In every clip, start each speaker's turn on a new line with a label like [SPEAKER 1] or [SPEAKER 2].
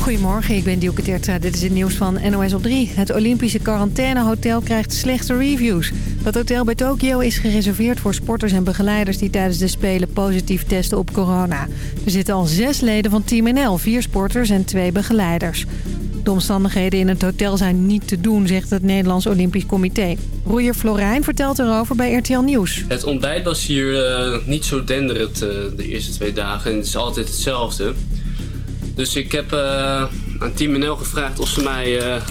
[SPEAKER 1] Goedemorgen, ik ben Dielke Teertra. Dit is het nieuws van NOS op 3. Het Olympische quarantainehotel krijgt slechte reviews. Dat hotel bij Tokio is gereserveerd voor sporters en begeleiders... die tijdens de Spelen positief testen op corona. Er zitten al zes leden van Team NL, vier sporters en twee begeleiders. De omstandigheden in het hotel zijn niet te doen, zegt het Nederlands Olympisch Comité. Roeier Florijn vertelt erover bij RTL Nieuws.
[SPEAKER 2] Het ontbijt was hier uh, niet zo denderend uh, de eerste twee dagen. En het is altijd hetzelfde. Dus ik heb uh, aan Team NL gevraagd of ze mij uh,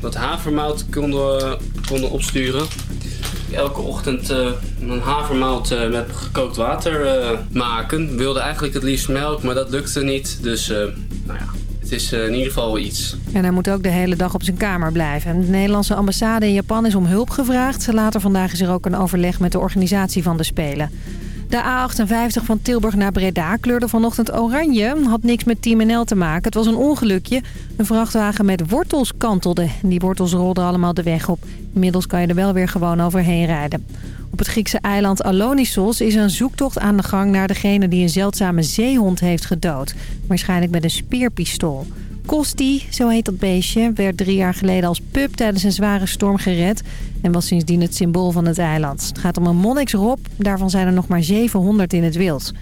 [SPEAKER 2] wat havermout konden, konden opsturen. Elke ochtend uh, een havermout met gekookt water maken. Ik wilde eigenlijk het liefst melk, maar dat lukte niet. Dus nou ja, het is in ieder geval iets.
[SPEAKER 1] En hij moet ook de hele dag op zijn kamer blijven. De Nederlandse ambassade in Japan is om hulp gevraagd. Later vandaag is er ook een overleg met de organisatie van de Spelen. De A58 van Tilburg naar Breda kleurde vanochtend oranje. Had niks met Team NL te maken. Het was een ongelukje. Een vrachtwagen met wortels kantelde. Die wortels rolden allemaal de weg op. Inmiddels kan je er wel weer gewoon overheen rijden. Op het Griekse eiland Alonissos is een zoektocht aan de gang naar degene die een zeldzame zeehond heeft gedood. Waarschijnlijk met een speerpistool. Kosti, zo heet dat beestje, werd drie jaar geleden als pup tijdens een zware storm gered... en was sindsdien het symbool van het eiland. Het gaat om een monniksrob, daarvan zijn er nog maar 700 in het wild.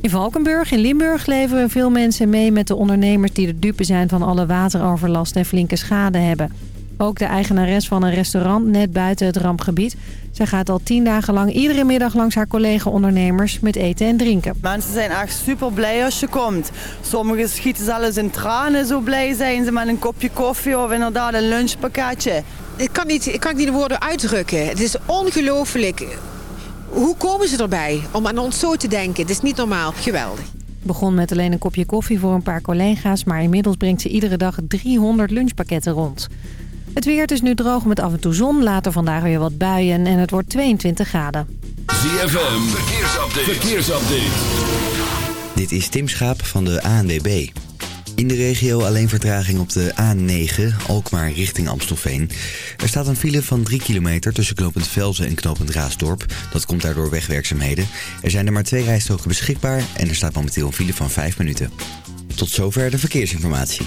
[SPEAKER 1] In Valkenburg in Limburg leven veel mensen mee met de ondernemers... die de dupe zijn van alle wateroverlast en flinke schade hebben. Ook de eigenares van een restaurant net buiten het rampgebied. Zij gaat al tien dagen lang iedere middag langs haar collega-ondernemers met eten en drinken.
[SPEAKER 3] Mensen zijn echt super blij als je komt. Sommigen schieten zelfs in tranen, zo blij zijn ze met een kopje koffie of inderdaad een lunchpakketje.
[SPEAKER 4] Ik kan, niet, ik kan niet de woorden uitdrukken. Het is ongelooflijk. Hoe komen ze erbij om aan ons zo te denken? Het is niet normaal. Geweldig
[SPEAKER 1] begon met alleen een kopje koffie voor een paar collega's... maar inmiddels brengt ze iedere dag 300 lunchpakketten rond. Het weer is nu droog met af en toe zon. Later vandaag weer wat buien en het wordt 22 graden.
[SPEAKER 5] ZFM, verkeersupdate. verkeersupdate.
[SPEAKER 6] Dit is Tim Schaap van de ANWB. In de regio alleen vertraging op de A9, Alkmaar richting Amstelveen. Er staat een file van 3 kilometer tussen knooppunt Velzen en knooppunt Raasdorp. Dat komt daardoor wegwerkzaamheden. Er zijn er maar twee rijstroken beschikbaar en er staat momenteel een file van 5 minuten. Tot zover de verkeersinformatie.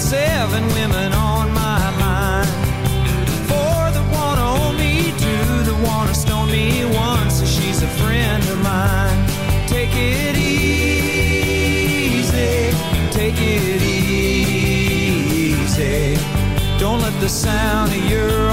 [SPEAKER 7] seven women on my
[SPEAKER 8] mind. Four that wanna own me, two that wanna stone me, one so she's a friend of mine. Take it easy, take it easy. Don't let the sound of your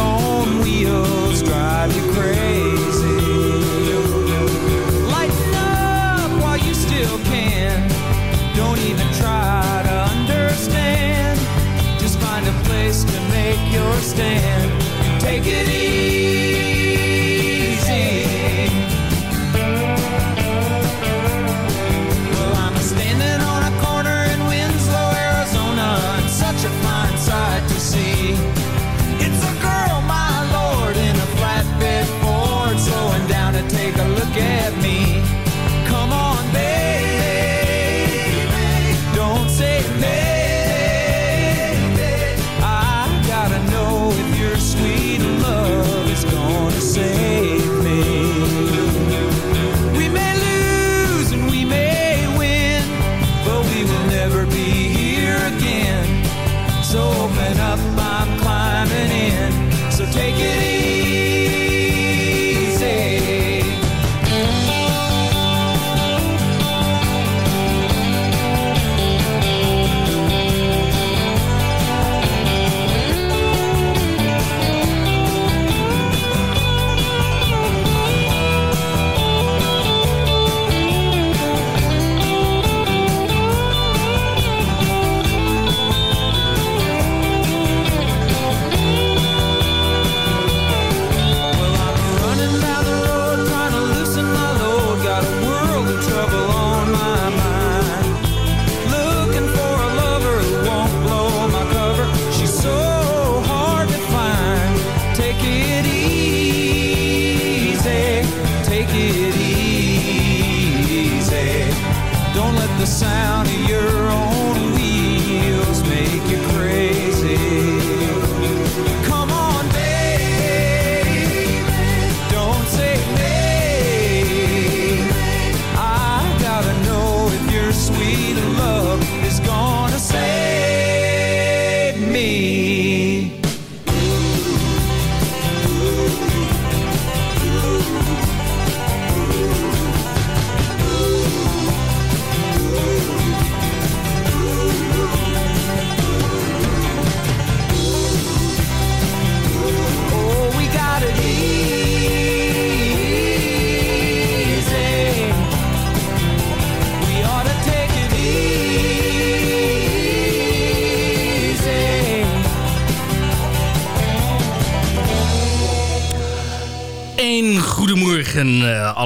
[SPEAKER 9] understand.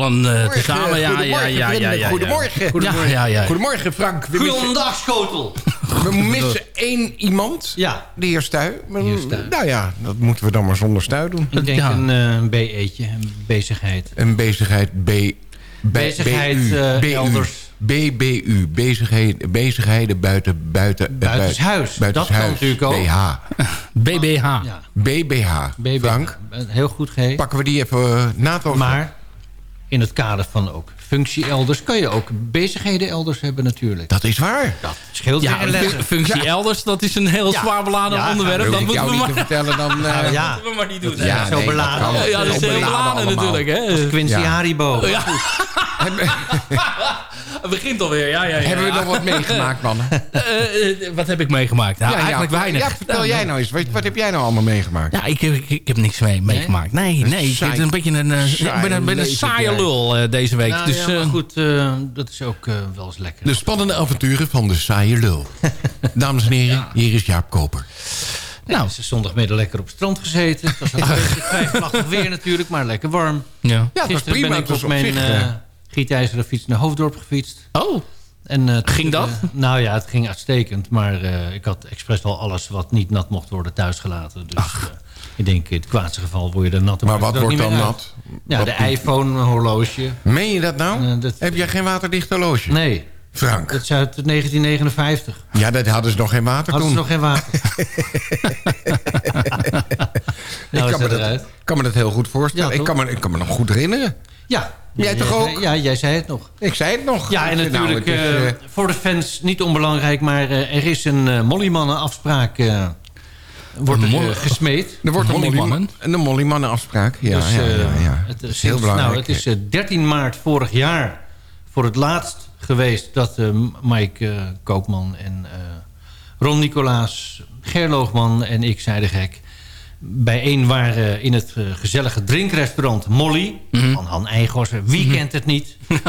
[SPEAKER 9] Allen eh, tezamen. Ja, ja, ja, ja, ja.
[SPEAKER 10] Goedemorgen.
[SPEAKER 9] Ja, ja, ja.
[SPEAKER 10] Goedemorgen, Frank. We
[SPEAKER 11] Goedendag, schotel.
[SPEAKER 10] missen, we missen één iemand.
[SPEAKER 11] Ja.
[SPEAKER 10] De heer Stuy. Nou ja, dat moeten we dan maar zonder Stuy doen.
[SPEAKER 11] Ik denk
[SPEAKER 9] Ja.
[SPEAKER 11] een, eh, een BE'tje, een bezigheid.
[SPEAKER 10] Een bezigheid B... B-
[SPEAKER 11] Bezigheid, eh,
[SPEAKER 10] BU,
[SPEAKER 11] elders.
[SPEAKER 10] BBU. Bezigheden, bezigheden buiten... buiten eh,
[SPEAKER 11] Buitenshuis.
[SPEAKER 10] buiten-
[SPEAKER 11] Dat kan
[SPEAKER 10] buitenshuis.
[SPEAKER 11] natuurlijk ook.
[SPEAKER 10] BH.
[SPEAKER 9] BBH.
[SPEAKER 11] Ja,
[SPEAKER 10] BBH.
[SPEAKER 11] BBH.
[SPEAKER 10] Frank,
[SPEAKER 11] Heel goed geheet.
[SPEAKER 10] pakken we die even uh, naadloos
[SPEAKER 11] Maar in het kader van ook functie elders... kan je ook bezigheden elders hebben natuurlijk.
[SPEAKER 10] Dat is waar.
[SPEAKER 11] Dat scheelt
[SPEAKER 9] Ja,
[SPEAKER 11] weer een
[SPEAKER 9] functie elders, dat is een heel
[SPEAKER 11] Ja.
[SPEAKER 9] zwaar beladen
[SPEAKER 11] Ja,
[SPEAKER 9] onderwerp. Dat moeten
[SPEAKER 10] jou
[SPEAKER 9] we
[SPEAKER 10] niet te
[SPEAKER 9] maar,
[SPEAKER 10] vertellen dan... eh,
[SPEAKER 11] Nou ja,
[SPEAKER 9] moeten we maar niet doen.
[SPEAKER 11] dat is zo
[SPEAKER 10] nee,
[SPEAKER 11] beladen.
[SPEAKER 10] dat kan.
[SPEAKER 9] Ja, ja, dat is heel beladen
[SPEAKER 10] allemaal.
[SPEAKER 9] natuurlijk. Hè.
[SPEAKER 11] Quincy
[SPEAKER 10] Ja.
[SPEAKER 11] Haribo.
[SPEAKER 9] Ja. Het begint alweer, ja, ja, ja.
[SPEAKER 10] Hebben we nog wat meegemaakt, mannen?
[SPEAKER 9] Eh, eh, wat heb ik mee, meegemaakt? Nou, eigenlijk weinig.
[SPEAKER 10] Ja, vertel jij nou eens. Wat, wat heb jij nou allemaal meegemaakt?
[SPEAKER 9] Ja, ik, heb- ik, ik heb niks mee, meegemaakt. Nee, nee. Ik ben een beetje een, ik ben een, ben een saaie lul deze week.
[SPEAKER 11] Nou,
[SPEAKER 9] dus,
[SPEAKER 11] ja, maar
[SPEAKER 9] eh,
[SPEAKER 11] goed, eh, dat is ook eh, wel eens lekker.
[SPEAKER 10] De spannende avonturen van de saaie lul. Dames en heren, hier is Jaap Koper.
[SPEAKER 11] Nou, ze zondagmiddag lekker op het strand gezeten. Het was een beetje twijfelachtig weer natuurlijk, maar lekker warm.
[SPEAKER 9] ja.
[SPEAKER 10] Ja, het was
[SPEAKER 11] Gisteren
[SPEAKER 10] prima.
[SPEAKER 11] ben ik op mijn eh
[SPEAKER 10] eh,
[SPEAKER 11] gietijzeren fiets naar Hoofddorp gefietst.
[SPEAKER 9] Oh,
[SPEAKER 11] En, eh,
[SPEAKER 9] Ging dat?
[SPEAKER 11] nou ja, het ging uitstekend. Maar eh, ik had expres al alles wat niet nat mocht worden thuisgelaten. Dus eh, ik denk, in het kwaadste geval word je er nat.
[SPEAKER 10] Maar wat wordt dan nat?
[SPEAKER 11] Ja, de iPhone, een horloge.
[SPEAKER 10] Meen je dat nou?
[SPEAKER 11] Eh, dat-
[SPEAKER 10] Heb jij geen waterdicht horloge?
[SPEAKER 11] Nee,
[SPEAKER 10] Frank.
[SPEAKER 11] dat is uit 1959.
[SPEAKER 10] Ja, dat hadden ze nog geen water
[SPEAKER 11] Hadden
[SPEAKER 10] toen.
[SPEAKER 11] ze nog geen water. nou
[SPEAKER 10] ik kan me, dat, kan me dat heel goed voorstellen.
[SPEAKER 11] Ja,
[SPEAKER 10] ik, kan me, ik kan me nog goed herinneren.
[SPEAKER 11] Ja.
[SPEAKER 10] Jij toch ook?
[SPEAKER 11] Ja, jij zei het nog.
[SPEAKER 10] Ik zei het nog.
[SPEAKER 11] Ja, en
[SPEAKER 10] Nou,
[SPEAKER 11] natuurlijk
[SPEAKER 10] is,
[SPEAKER 11] eh,
[SPEAKER 10] eh,
[SPEAKER 11] voor de fans niet onbelangrijk... maar er is een uh, Mollymannen afspraak... eh, wordt er eh, gesmeed.
[SPEAKER 10] er wordt
[SPEAKER 9] Mollymannen?
[SPEAKER 10] Mollyman- een Mollymannen afspraak. Ja,
[SPEAKER 11] dus,
[SPEAKER 10] ja,
[SPEAKER 11] eh,
[SPEAKER 10] ja, ja.
[SPEAKER 11] Het, is
[SPEAKER 10] heel
[SPEAKER 11] sinds-
[SPEAKER 10] belangrijk.
[SPEAKER 11] Nou, het is eh, 13 maart vorig jaar voor het laatst geweest... dat eh, Mike eh, Koopman en eh, Ron Nicolaas, Gerloogman en ik, zei de gek... bijeen waren in het eh, gezellige drinkrestaurant Molly...
[SPEAKER 10] Mhm.
[SPEAKER 11] van Han Eijgorsen. Wie kent het niet?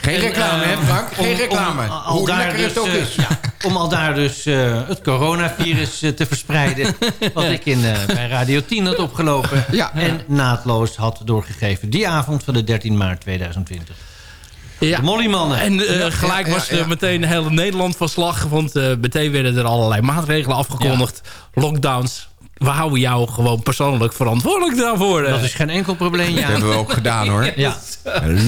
[SPEAKER 10] Geen
[SPEAKER 11] En,
[SPEAKER 10] reclame,
[SPEAKER 11] eh,
[SPEAKER 10] hè Frank? Geen
[SPEAKER 11] om-
[SPEAKER 10] reclame.
[SPEAKER 11] Om, al
[SPEAKER 10] Hoe
[SPEAKER 11] daar
[SPEAKER 10] lekker het
[SPEAKER 11] dus,
[SPEAKER 10] ook
[SPEAKER 11] eh,
[SPEAKER 10] is.
[SPEAKER 11] ja, om al daar dus eh, het coronavirus te verspreiden. Wat ik in, eh, bij Radio 10 had opgelopen.
[SPEAKER 10] Ja.
[SPEAKER 11] En naadloos had doorgegeven. Die avond van de 13 maart 2020.
[SPEAKER 9] Ja.
[SPEAKER 11] De Mollymannen.
[SPEAKER 9] En eh, gelijk
[SPEAKER 10] ja,
[SPEAKER 9] was
[SPEAKER 10] ja,
[SPEAKER 9] eh, meteen heel Nederland van slag. Want eh, meteen werden er allerlei maatregelen afgekondigd. Lockdowns. We houden jou gewoon persoonlijk verantwoordelijk daarvoor.
[SPEAKER 11] Dat is geen enkel probleem,
[SPEAKER 10] Dat
[SPEAKER 11] ja.
[SPEAKER 10] hebben we ook gedaan, hoor.
[SPEAKER 11] ja.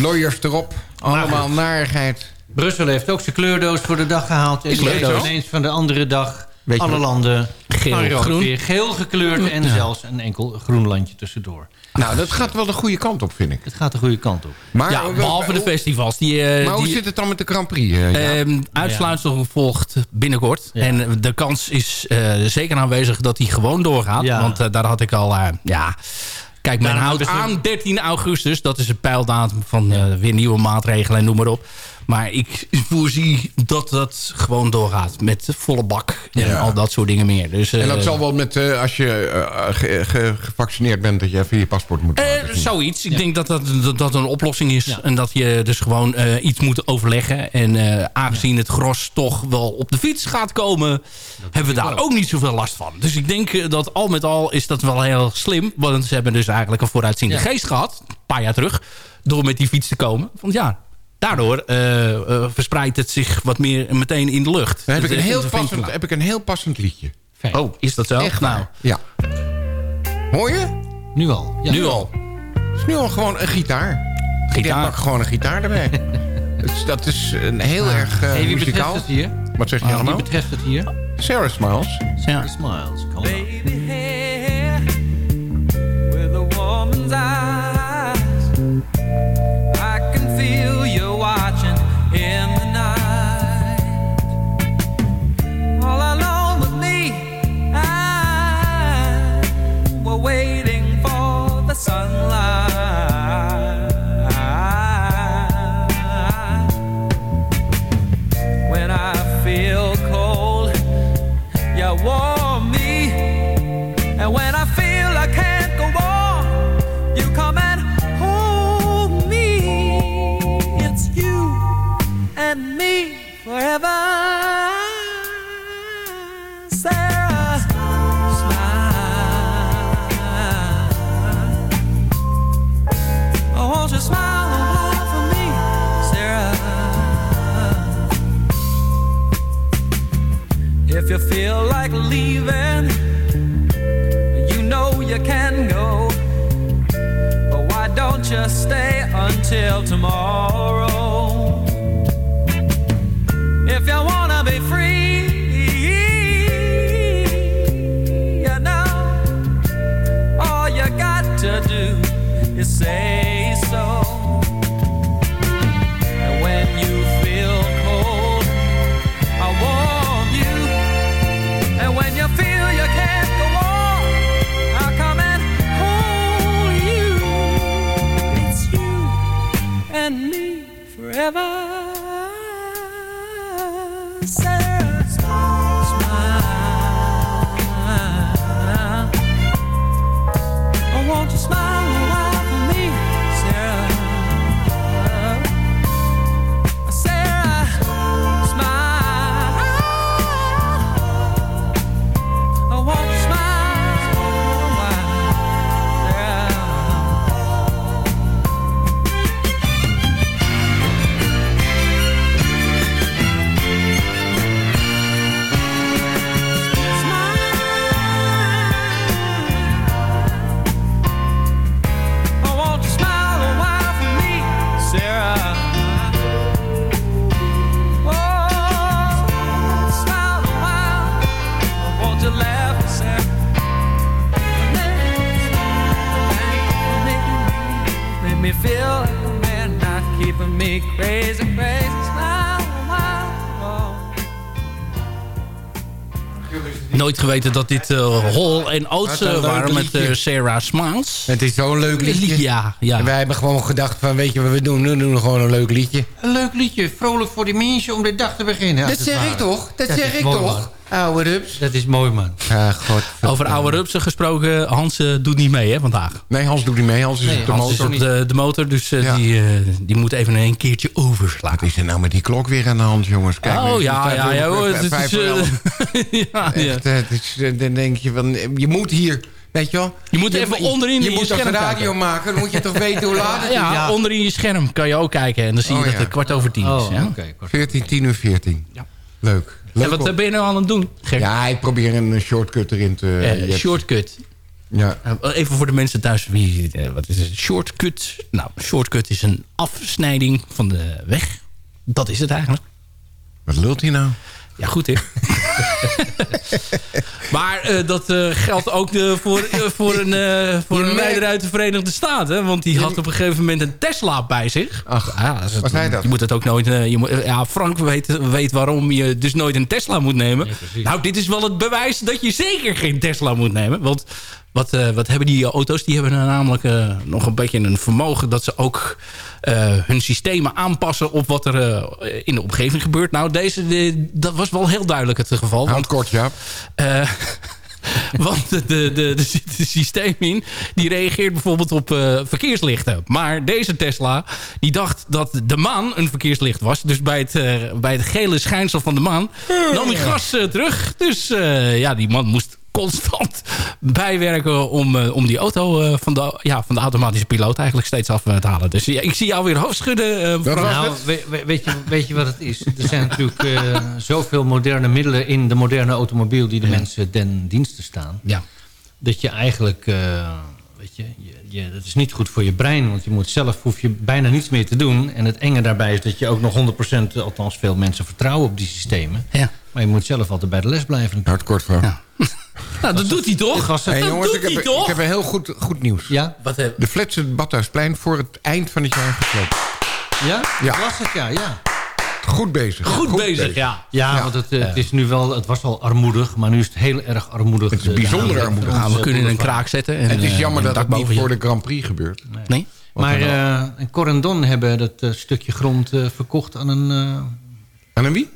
[SPEAKER 10] Lawyers erop. Allemaal narigheid.
[SPEAKER 11] Brussel heeft ook zijn kleurdoos voor de dag gehaald. En ineens van de andere dag Alle landen
[SPEAKER 9] Geel, groen.
[SPEAKER 11] weer geel gekleurd en
[SPEAKER 9] Ja.
[SPEAKER 11] zelfs een enkel groen landje tussendoor.
[SPEAKER 10] Nou, dat gaat wel de goede kant op, vind ik.
[SPEAKER 11] Het gaat de goede kant op.
[SPEAKER 10] Maar,
[SPEAKER 9] ja, behalve de festivals. Die, eh,
[SPEAKER 10] maar hoe
[SPEAKER 9] die,
[SPEAKER 10] zit het dan met de Grand Prix? eh, Jaap?
[SPEAKER 9] Ehm, uitsluitsel volgt binnenkort.
[SPEAKER 11] Ja.
[SPEAKER 9] En de kans is eh, zeker aanwezig dat hij gewoon doorgaat.
[SPEAKER 11] Ja.
[SPEAKER 9] Want eh, daar had ik al... eh, ja, Kijk, men houdt aan 13 augustus. Dat is een pijldatum van eh, weer nieuwe maatregelen en noem maar op. Maar ik voorzie dat dat gewoon doorgaat. Met volle bak en
[SPEAKER 10] Ja.
[SPEAKER 9] al dat soort dingen meer. Dus,
[SPEAKER 10] en dat
[SPEAKER 9] eh,
[SPEAKER 10] zal wel met, eh, als je eh, ge- ge- gevaccineerd bent... dat je even je paspoort moet
[SPEAKER 9] Eh, zoiets. Ik denk dat dat, dat dat een oplossing is. En dat je dus gewoon eh, iets moet overleggen. En eh, aangezien het gros toch wel op de fiets gaat komen... hebben we daar ook niet zoveel last van. Dus ik denk dat al met al is dat wel heel slim. Want ze hebben dus eigenlijk een vooruitziende
[SPEAKER 11] Ja.
[SPEAKER 9] geest gehad. Een paar jaar terug. Door met die fiets te komen. Want ja, daardoor eh, eh, verspreidt het zich wat meer meteen in de lucht.
[SPEAKER 10] Dan heb ik, een heel passend, heb ik een heel passend liedje.
[SPEAKER 11] Fijn.
[SPEAKER 9] Oh, is dat zo?
[SPEAKER 10] Echt
[SPEAKER 9] nou.
[SPEAKER 10] Ja. Hoor je?
[SPEAKER 11] Nu al. Ja.
[SPEAKER 9] nu al.
[SPEAKER 10] Het is nu al gewoon een gitaar. Ik denk,
[SPEAKER 9] Gitaar.
[SPEAKER 10] pak gewoon een gitaar erbij. Dus dat is een heel erg eh
[SPEAKER 11] Hey, wie
[SPEAKER 10] muzikaal.
[SPEAKER 11] betreft het hier?
[SPEAKER 10] Wat zeg je
[SPEAKER 9] Ah,
[SPEAKER 11] Wie
[SPEAKER 10] allemaal?
[SPEAKER 11] betreft het hier?
[SPEAKER 10] Sarah Smiles.
[SPEAKER 9] Ja.
[SPEAKER 11] Smiles. On.
[SPEAKER 7] Baby hair with a woman's eyes. I can feel in
[SPEAKER 9] geweten dat dit eh Hall en Oates eh,
[SPEAKER 12] leuk
[SPEAKER 9] waren met eh, Sarah Smiles.
[SPEAKER 12] Het is zo'n leuk liedje.
[SPEAKER 9] Ja, ja.
[SPEAKER 12] En wij hebben gewoon gedacht van, weet je wat we doen? We doen gewoon een leuk liedje.
[SPEAKER 11] Een leuk liedje. Vrolijk voor die mensen om de dag te beginnen.
[SPEAKER 12] Dat zeg ik toch? Dat, zeg ik toch? Oude rups.
[SPEAKER 11] Dat is mooi, man.
[SPEAKER 12] God.
[SPEAKER 9] Over oude rupsen gesproken, Hans eh, doet niet mee hè, vandaag.
[SPEAKER 10] Nee, Hans doet niet mee. Hans is
[SPEAKER 11] Nee,
[SPEAKER 10] op de
[SPEAKER 9] Hans is
[SPEAKER 10] motor.
[SPEAKER 9] op de, de motor, dus eh,
[SPEAKER 10] Ja.
[SPEAKER 9] die, eh, die moet even een keertje overslaan.
[SPEAKER 10] Wat is er nou met die klok weer aan de hand, jongens? Kijk,
[SPEAKER 9] oh ja,
[SPEAKER 10] het
[SPEAKER 9] ja, ja, hoor, het is, ja, ja.
[SPEAKER 10] Echt, het is, dan denk je van, je moet hier, weet je wel.
[SPEAKER 9] Je moet even onderin
[SPEAKER 12] Je
[SPEAKER 9] je
[SPEAKER 12] moet als
[SPEAKER 9] scherm
[SPEAKER 12] radio
[SPEAKER 9] kijken.
[SPEAKER 12] maken, dan moet je toch weten hoe laat het is.
[SPEAKER 9] Ja,
[SPEAKER 11] Ja.
[SPEAKER 9] onderin je scherm kan je ook kijken. En dan zie je
[SPEAKER 10] Oh,
[SPEAKER 9] dat
[SPEAKER 10] ja.
[SPEAKER 9] het kwart over tien is.
[SPEAKER 11] Oh,
[SPEAKER 9] ja?
[SPEAKER 11] oké. kort.
[SPEAKER 10] 14, 10 uur 14.
[SPEAKER 9] Ja.
[SPEAKER 10] Leuk. Leuk
[SPEAKER 9] En wat eh, ben je nou aan het doen?
[SPEAKER 10] Ja, ik probeer een shortcut erin te...
[SPEAKER 9] Eh, shortcut.
[SPEAKER 10] Ja.
[SPEAKER 9] Eh, Even voor de mensen thuis. Wie, eh, wat is het? Shortcut. Nou, shortcut is een afsnijding van de weg. Dat is het eigenlijk.
[SPEAKER 10] Wat lult hij nou?
[SPEAKER 9] Ja, goed hè. maar eh, dat eh, geldt ook de, voor, eh, voor een, voor een leider uit de Verenigde Staten. Want die had op een gegeven moment een Tesla bij zich.
[SPEAKER 10] Ach,
[SPEAKER 9] ja, dat is-
[SPEAKER 10] was hij dat?
[SPEAKER 9] Je moet het ook nooit... je moet, ja, Frank weet, weet waarom je dus nooit een Tesla moet nemen. nou, dit is wel het bewijs dat je zeker geen Tesla moet nemen. Want wat, eh, wat hebben die auto's? Die hebben namelijk eh, nog een beetje een vermogen... dat ze ook eh, hun systemen aanpassen op wat er in de omgeving gebeurt. Nou, deze, de- dat was wel heel duidelijk het geval.
[SPEAKER 10] Houd kort, ja.
[SPEAKER 9] Want de, de, de, systeem in... die reageert bijvoorbeeld op verkeerslichten. Maar deze Tesla die dacht dat de maan een verkeerslicht was. Dus bij het, bij het gele schijnsel van de maan nam hij gas terug. Dus ja, die man moest constant bijwerken om, eh, om die auto eh, van, de, ja, van de automatische piloot eigenlijk steeds af eh, te halen. Dus ja, ik zie jou weer hoofdschudden.
[SPEAKER 11] Nou, we- we- weet, je, weet je wat het is? Er zijn natuurlijk eh, zoveel moderne middelen in de moderne automobiel... die de mensen ten dienste staan.
[SPEAKER 9] Ja.
[SPEAKER 11] Dat je eigenlijk... eh, weet je, je, je, dat is niet goed voor je brein. Want je moet zelf hoef je bijna niets meer te doen. En het enge daarbij is dat je ook nog 100%... althans veel mensen vertrouwen op die systemen.
[SPEAKER 9] Ja.
[SPEAKER 11] Maar je moet zelf altijd bij de les blijven.
[SPEAKER 10] Hard kort, vrouw.
[SPEAKER 9] Nou, dat doet hij toch?
[SPEAKER 11] was het.
[SPEAKER 10] Hey,
[SPEAKER 9] dat
[SPEAKER 10] jongens,
[SPEAKER 9] doet
[SPEAKER 10] ik heb,
[SPEAKER 9] hij toch?
[SPEAKER 10] ik heb een heel goed, goed nieuws.
[SPEAKER 11] Ja?
[SPEAKER 9] Wat heb...
[SPEAKER 10] De flats in het Badhuisplein voor het eind van het jaar gesloopt.
[SPEAKER 11] Ja?
[SPEAKER 10] Ja.
[SPEAKER 11] Was het, ja, ja.
[SPEAKER 10] Goed bezig.
[SPEAKER 9] Goed, bezig, ja.
[SPEAKER 11] Ja, want het, eh, het, is nu wel, het was al armoedig, maar nu is het heel erg armoedig.
[SPEAKER 10] Het is
[SPEAKER 11] eh, de
[SPEAKER 10] bijzonder armoedig.
[SPEAKER 11] onze
[SPEAKER 9] we kunnen een kraak zetten. En,
[SPEAKER 10] het is
[SPEAKER 9] eh,
[SPEAKER 10] jammer dat het
[SPEAKER 9] dak
[SPEAKER 10] niet voor de Grand Prix gebeurt.
[SPEAKER 9] Nee?
[SPEAKER 11] Maar eh en Corendon hebben dat stukje grond eh, verkocht aan een, eh,
[SPEAKER 10] En een wie?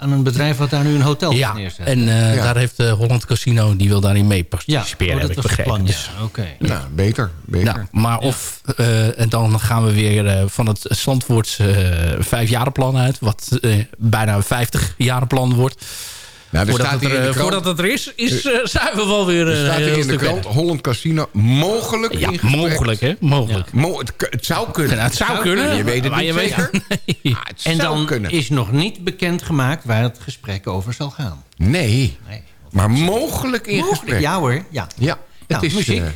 [SPEAKER 11] Aan een bedrijf wat daar nu een hotel
[SPEAKER 9] Ja,
[SPEAKER 11] neerzet.
[SPEAKER 9] en eh,
[SPEAKER 10] Ja.
[SPEAKER 9] daar heeft eh, Holland Casino, die wil daarin mee
[SPEAKER 11] ja,
[SPEAKER 9] participeren,
[SPEAKER 11] oh,
[SPEAKER 9] heb
[SPEAKER 11] dat
[SPEAKER 9] ik begrepen.
[SPEAKER 11] plan,
[SPEAKER 9] Dus,
[SPEAKER 11] ja. Oké.
[SPEAKER 10] Nou, beter. beter.
[SPEAKER 9] nou, maar of, eh, en dan gaan we weer eh, van het Zandvoorts eh vijfjarenplan uit, wat eh, bijna een vijftigjarenplan wordt.
[SPEAKER 10] Nou,
[SPEAKER 9] Voordat
[SPEAKER 10] staat
[SPEAKER 9] het, er,
[SPEAKER 10] krant,
[SPEAKER 9] voordat het er is, is eh, zijn we wel weer
[SPEAKER 10] er
[SPEAKER 9] eh,
[SPEAKER 10] staat hier in de krant. Holland Casino mogelijk
[SPEAKER 9] Ja, mogelijk, hè? Mogelijk.
[SPEAKER 10] Mo- het, zou kunnen.
[SPEAKER 9] Ja, het zou kunnen.
[SPEAKER 10] Je weet het
[SPEAKER 9] maar
[SPEAKER 10] niet
[SPEAKER 9] je weet-
[SPEAKER 10] zeker.
[SPEAKER 9] Nee.
[SPEAKER 10] Ah, het
[SPEAKER 11] En
[SPEAKER 10] zou
[SPEAKER 11] dan
[SPEAKER 10] kunnen.
[SPEAKER 11] is nog niet bekendgemaakt waar het gesprek over zal gaan.
[SPEAKER 10] Nee,
[SPEAKER 11] Nee.
[SPEAKER 10] maar mogelijk in
[SPEAKER 11] Mogelijk,
[SPEAKER 10] gesprek.
[SPEAKER 11] ja hoor. Ja.
[SPEAKER 10] Ja, het
[SPEAKER 11] Nou,
[SPEAKER 10] is...
[SPEAKER 11] muziek.
[SPEAKER 10] eh,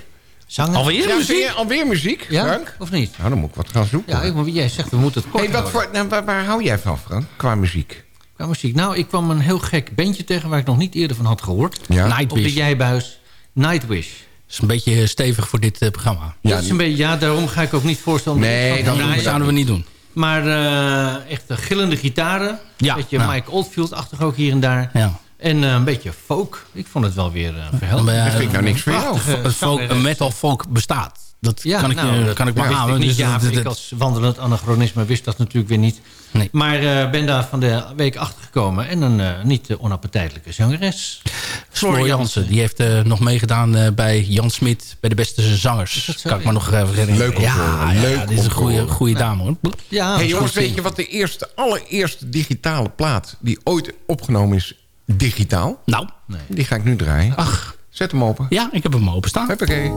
[SPEAKER 11] Zangen.
[SPEAKER 9] Alweer
[SPEAKER 10] ja,
[SPEAKER 9] muziek?
[SPEAKER 10] weer- alweer muziek,
[SPEAKER 11] Ja?
[SPEAKER 10] Frank?
[SPEAKER 11] Of niet?
[SPEAKER 10] Nou, dan moet ik wat gaan zoeken.
[SPEAKER 11] Ja, ik, maar jij zegt we moeten het kort
[SPEAKER 10] hey, wat voor, nou, waar, waar hou jij van, Frank, qua muziek?
[SPEAKER 11] Qua muziek. Nou, ik kwam een heel gek bandje tegen waar ik nog niet eerder van had gehoord.
[SPEAKER 10] Ja.
[SPEAKER 11] Op de
[SPEAKER 9] Nightwish.
[SPEAKER 11] Jijbuis. Nightwish.
[SPEAKER 9] is een beetje stevig voor dit eh, programma.
[SPEAKER 11] Ja, dat is een beetje, ja, daarom ga ik ook niet voorstellen.
[SPEAKER 10] Nee.
[SPEAKER 9] Dat zouden we niet doen.
[SPEAKER 11] Maar eh, echt eh, gillende gitaren.
[SPEAKER 9] Ja,
[SPEAKER 11] Een beetje
[SPEAKER 9] nou.
[SPEAKER 11] Mike Oldfield-achtig ook hier en daar.
[SPEAKER 9] Ja.
[SPEAKER 11] En eh, een beetje folk. Ik vond het wel weer uh, verhelderend.
[SPEAKER 9] Maar, eh,
[SPEAKER 10] Dat vind ik nou niks voor jou.
[SPEAKER 9] Folk- metal folk bestaat. Dat
[SPEAKER 11] Ja,
[SPEAKER 9] kan ik,
[SPEAKER 11] nou,
[SPEAKER 9] eh,
[SPEAKER 11] dat
[SPEAKER 9] kan ik beamen.
[SPEAKER 11] niet.
[SPEAKER 9] Dus
[SPEAKER 11] ja,
[SPEAKER 9] dat-
[SPEAKER 11] ik als wandelend anachronisme wist dat natuurlijk weer niet.
[SPEAKER 9] Nee.
[SPEAKER 11] Maar eh, ben daar van de week achter gekomen. En een eh, niet eh, onappetijtelijke zangeres.
[SPEAKER 9] Floor Jansen, die heeft eh, nog meegedaan eh, bij Jan Smit... bij de beste zangers. kan ik me nog even herinneren.
[SPEAKER 10] Leuk om
[SPEAKER 9] ja, ja,
[SPEAKER 10] leuk
[SPEAKER 9] dit is een goede, goede dame, hoor.
[SPEAKER 11] Ja,
[SPEAKER 10] hey, jongens,
[SPEAKER 9] goed
[SPEAKER 10] weet je wat de eerste, allereerste digitale plaat... die ooit opgenomen is digitaal?
[SPEAKER 9] Nou,
[SPEAKER 10] Die ga ik nu draaien.
[SPEAKER 9] ach,
[SPEAKER 10] Zet hem open.
[SPEAKER 9] ja, ik heb hem openstaan.
[SPEAKER 10] Huppakee.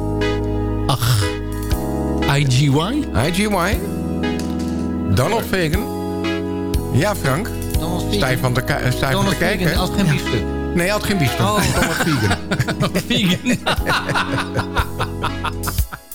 [SPEAKER 9] Ach, IGY?
[SPEAKER 10] IGY. Donald Fagan. Ja, Frank.
[SPEAKER 11] Donald Fagan.
[SPEAKER 10] Stijf van de, eh, stijf van
[SPEAKER 11] Donald
[SPEAKER 10] de kijken.
[SPEAKER 11] Fagan als geen biefstuk.
[SPEAKER 10] Nee, hij had geen biefstuk.
[SPEAKER 11] Oh.
[SPEAKER 10] Donald Fagan.
[SPEAKER 9] Vegan.
[SPEAKER 8] Standing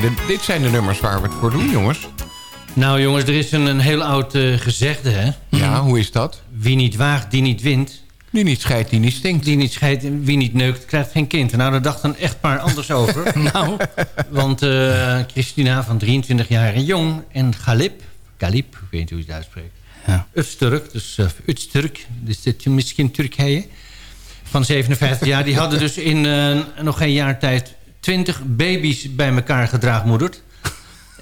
[SPEAKER 10] zijn de, dit zijn de nummers waar we het voor doen, jongens.
[SPEAKER 11] Nou jongens, er is een, een heel oud eh, gezegde, hè?
[SPEAKER 10] Ja, hoe is dat?
[SPEAKER 11] Wie niet waagt, die niet wint.
[SPEAKER 10] Die niet scheidt, die niet stinkt.
[SPEAKER 11] Die niet scheidt, wie niet neukt, krijgt geen kind. Nou, daar dacht een echtpaar anders over. nou, want eh, Christina van 23 jaar en jong en Galip, Galip, ik weet niet hoe je het uitspreekt.
[SPEAKER 9] Ja.
[SPEAKER 11] Öztürk, dus uh, Öztürk, dus dit misschien Turkije. Van 57 jaar, die hadden dus in nog geen jaar tijd 20 baby's bij elkaar gedraagmoederd.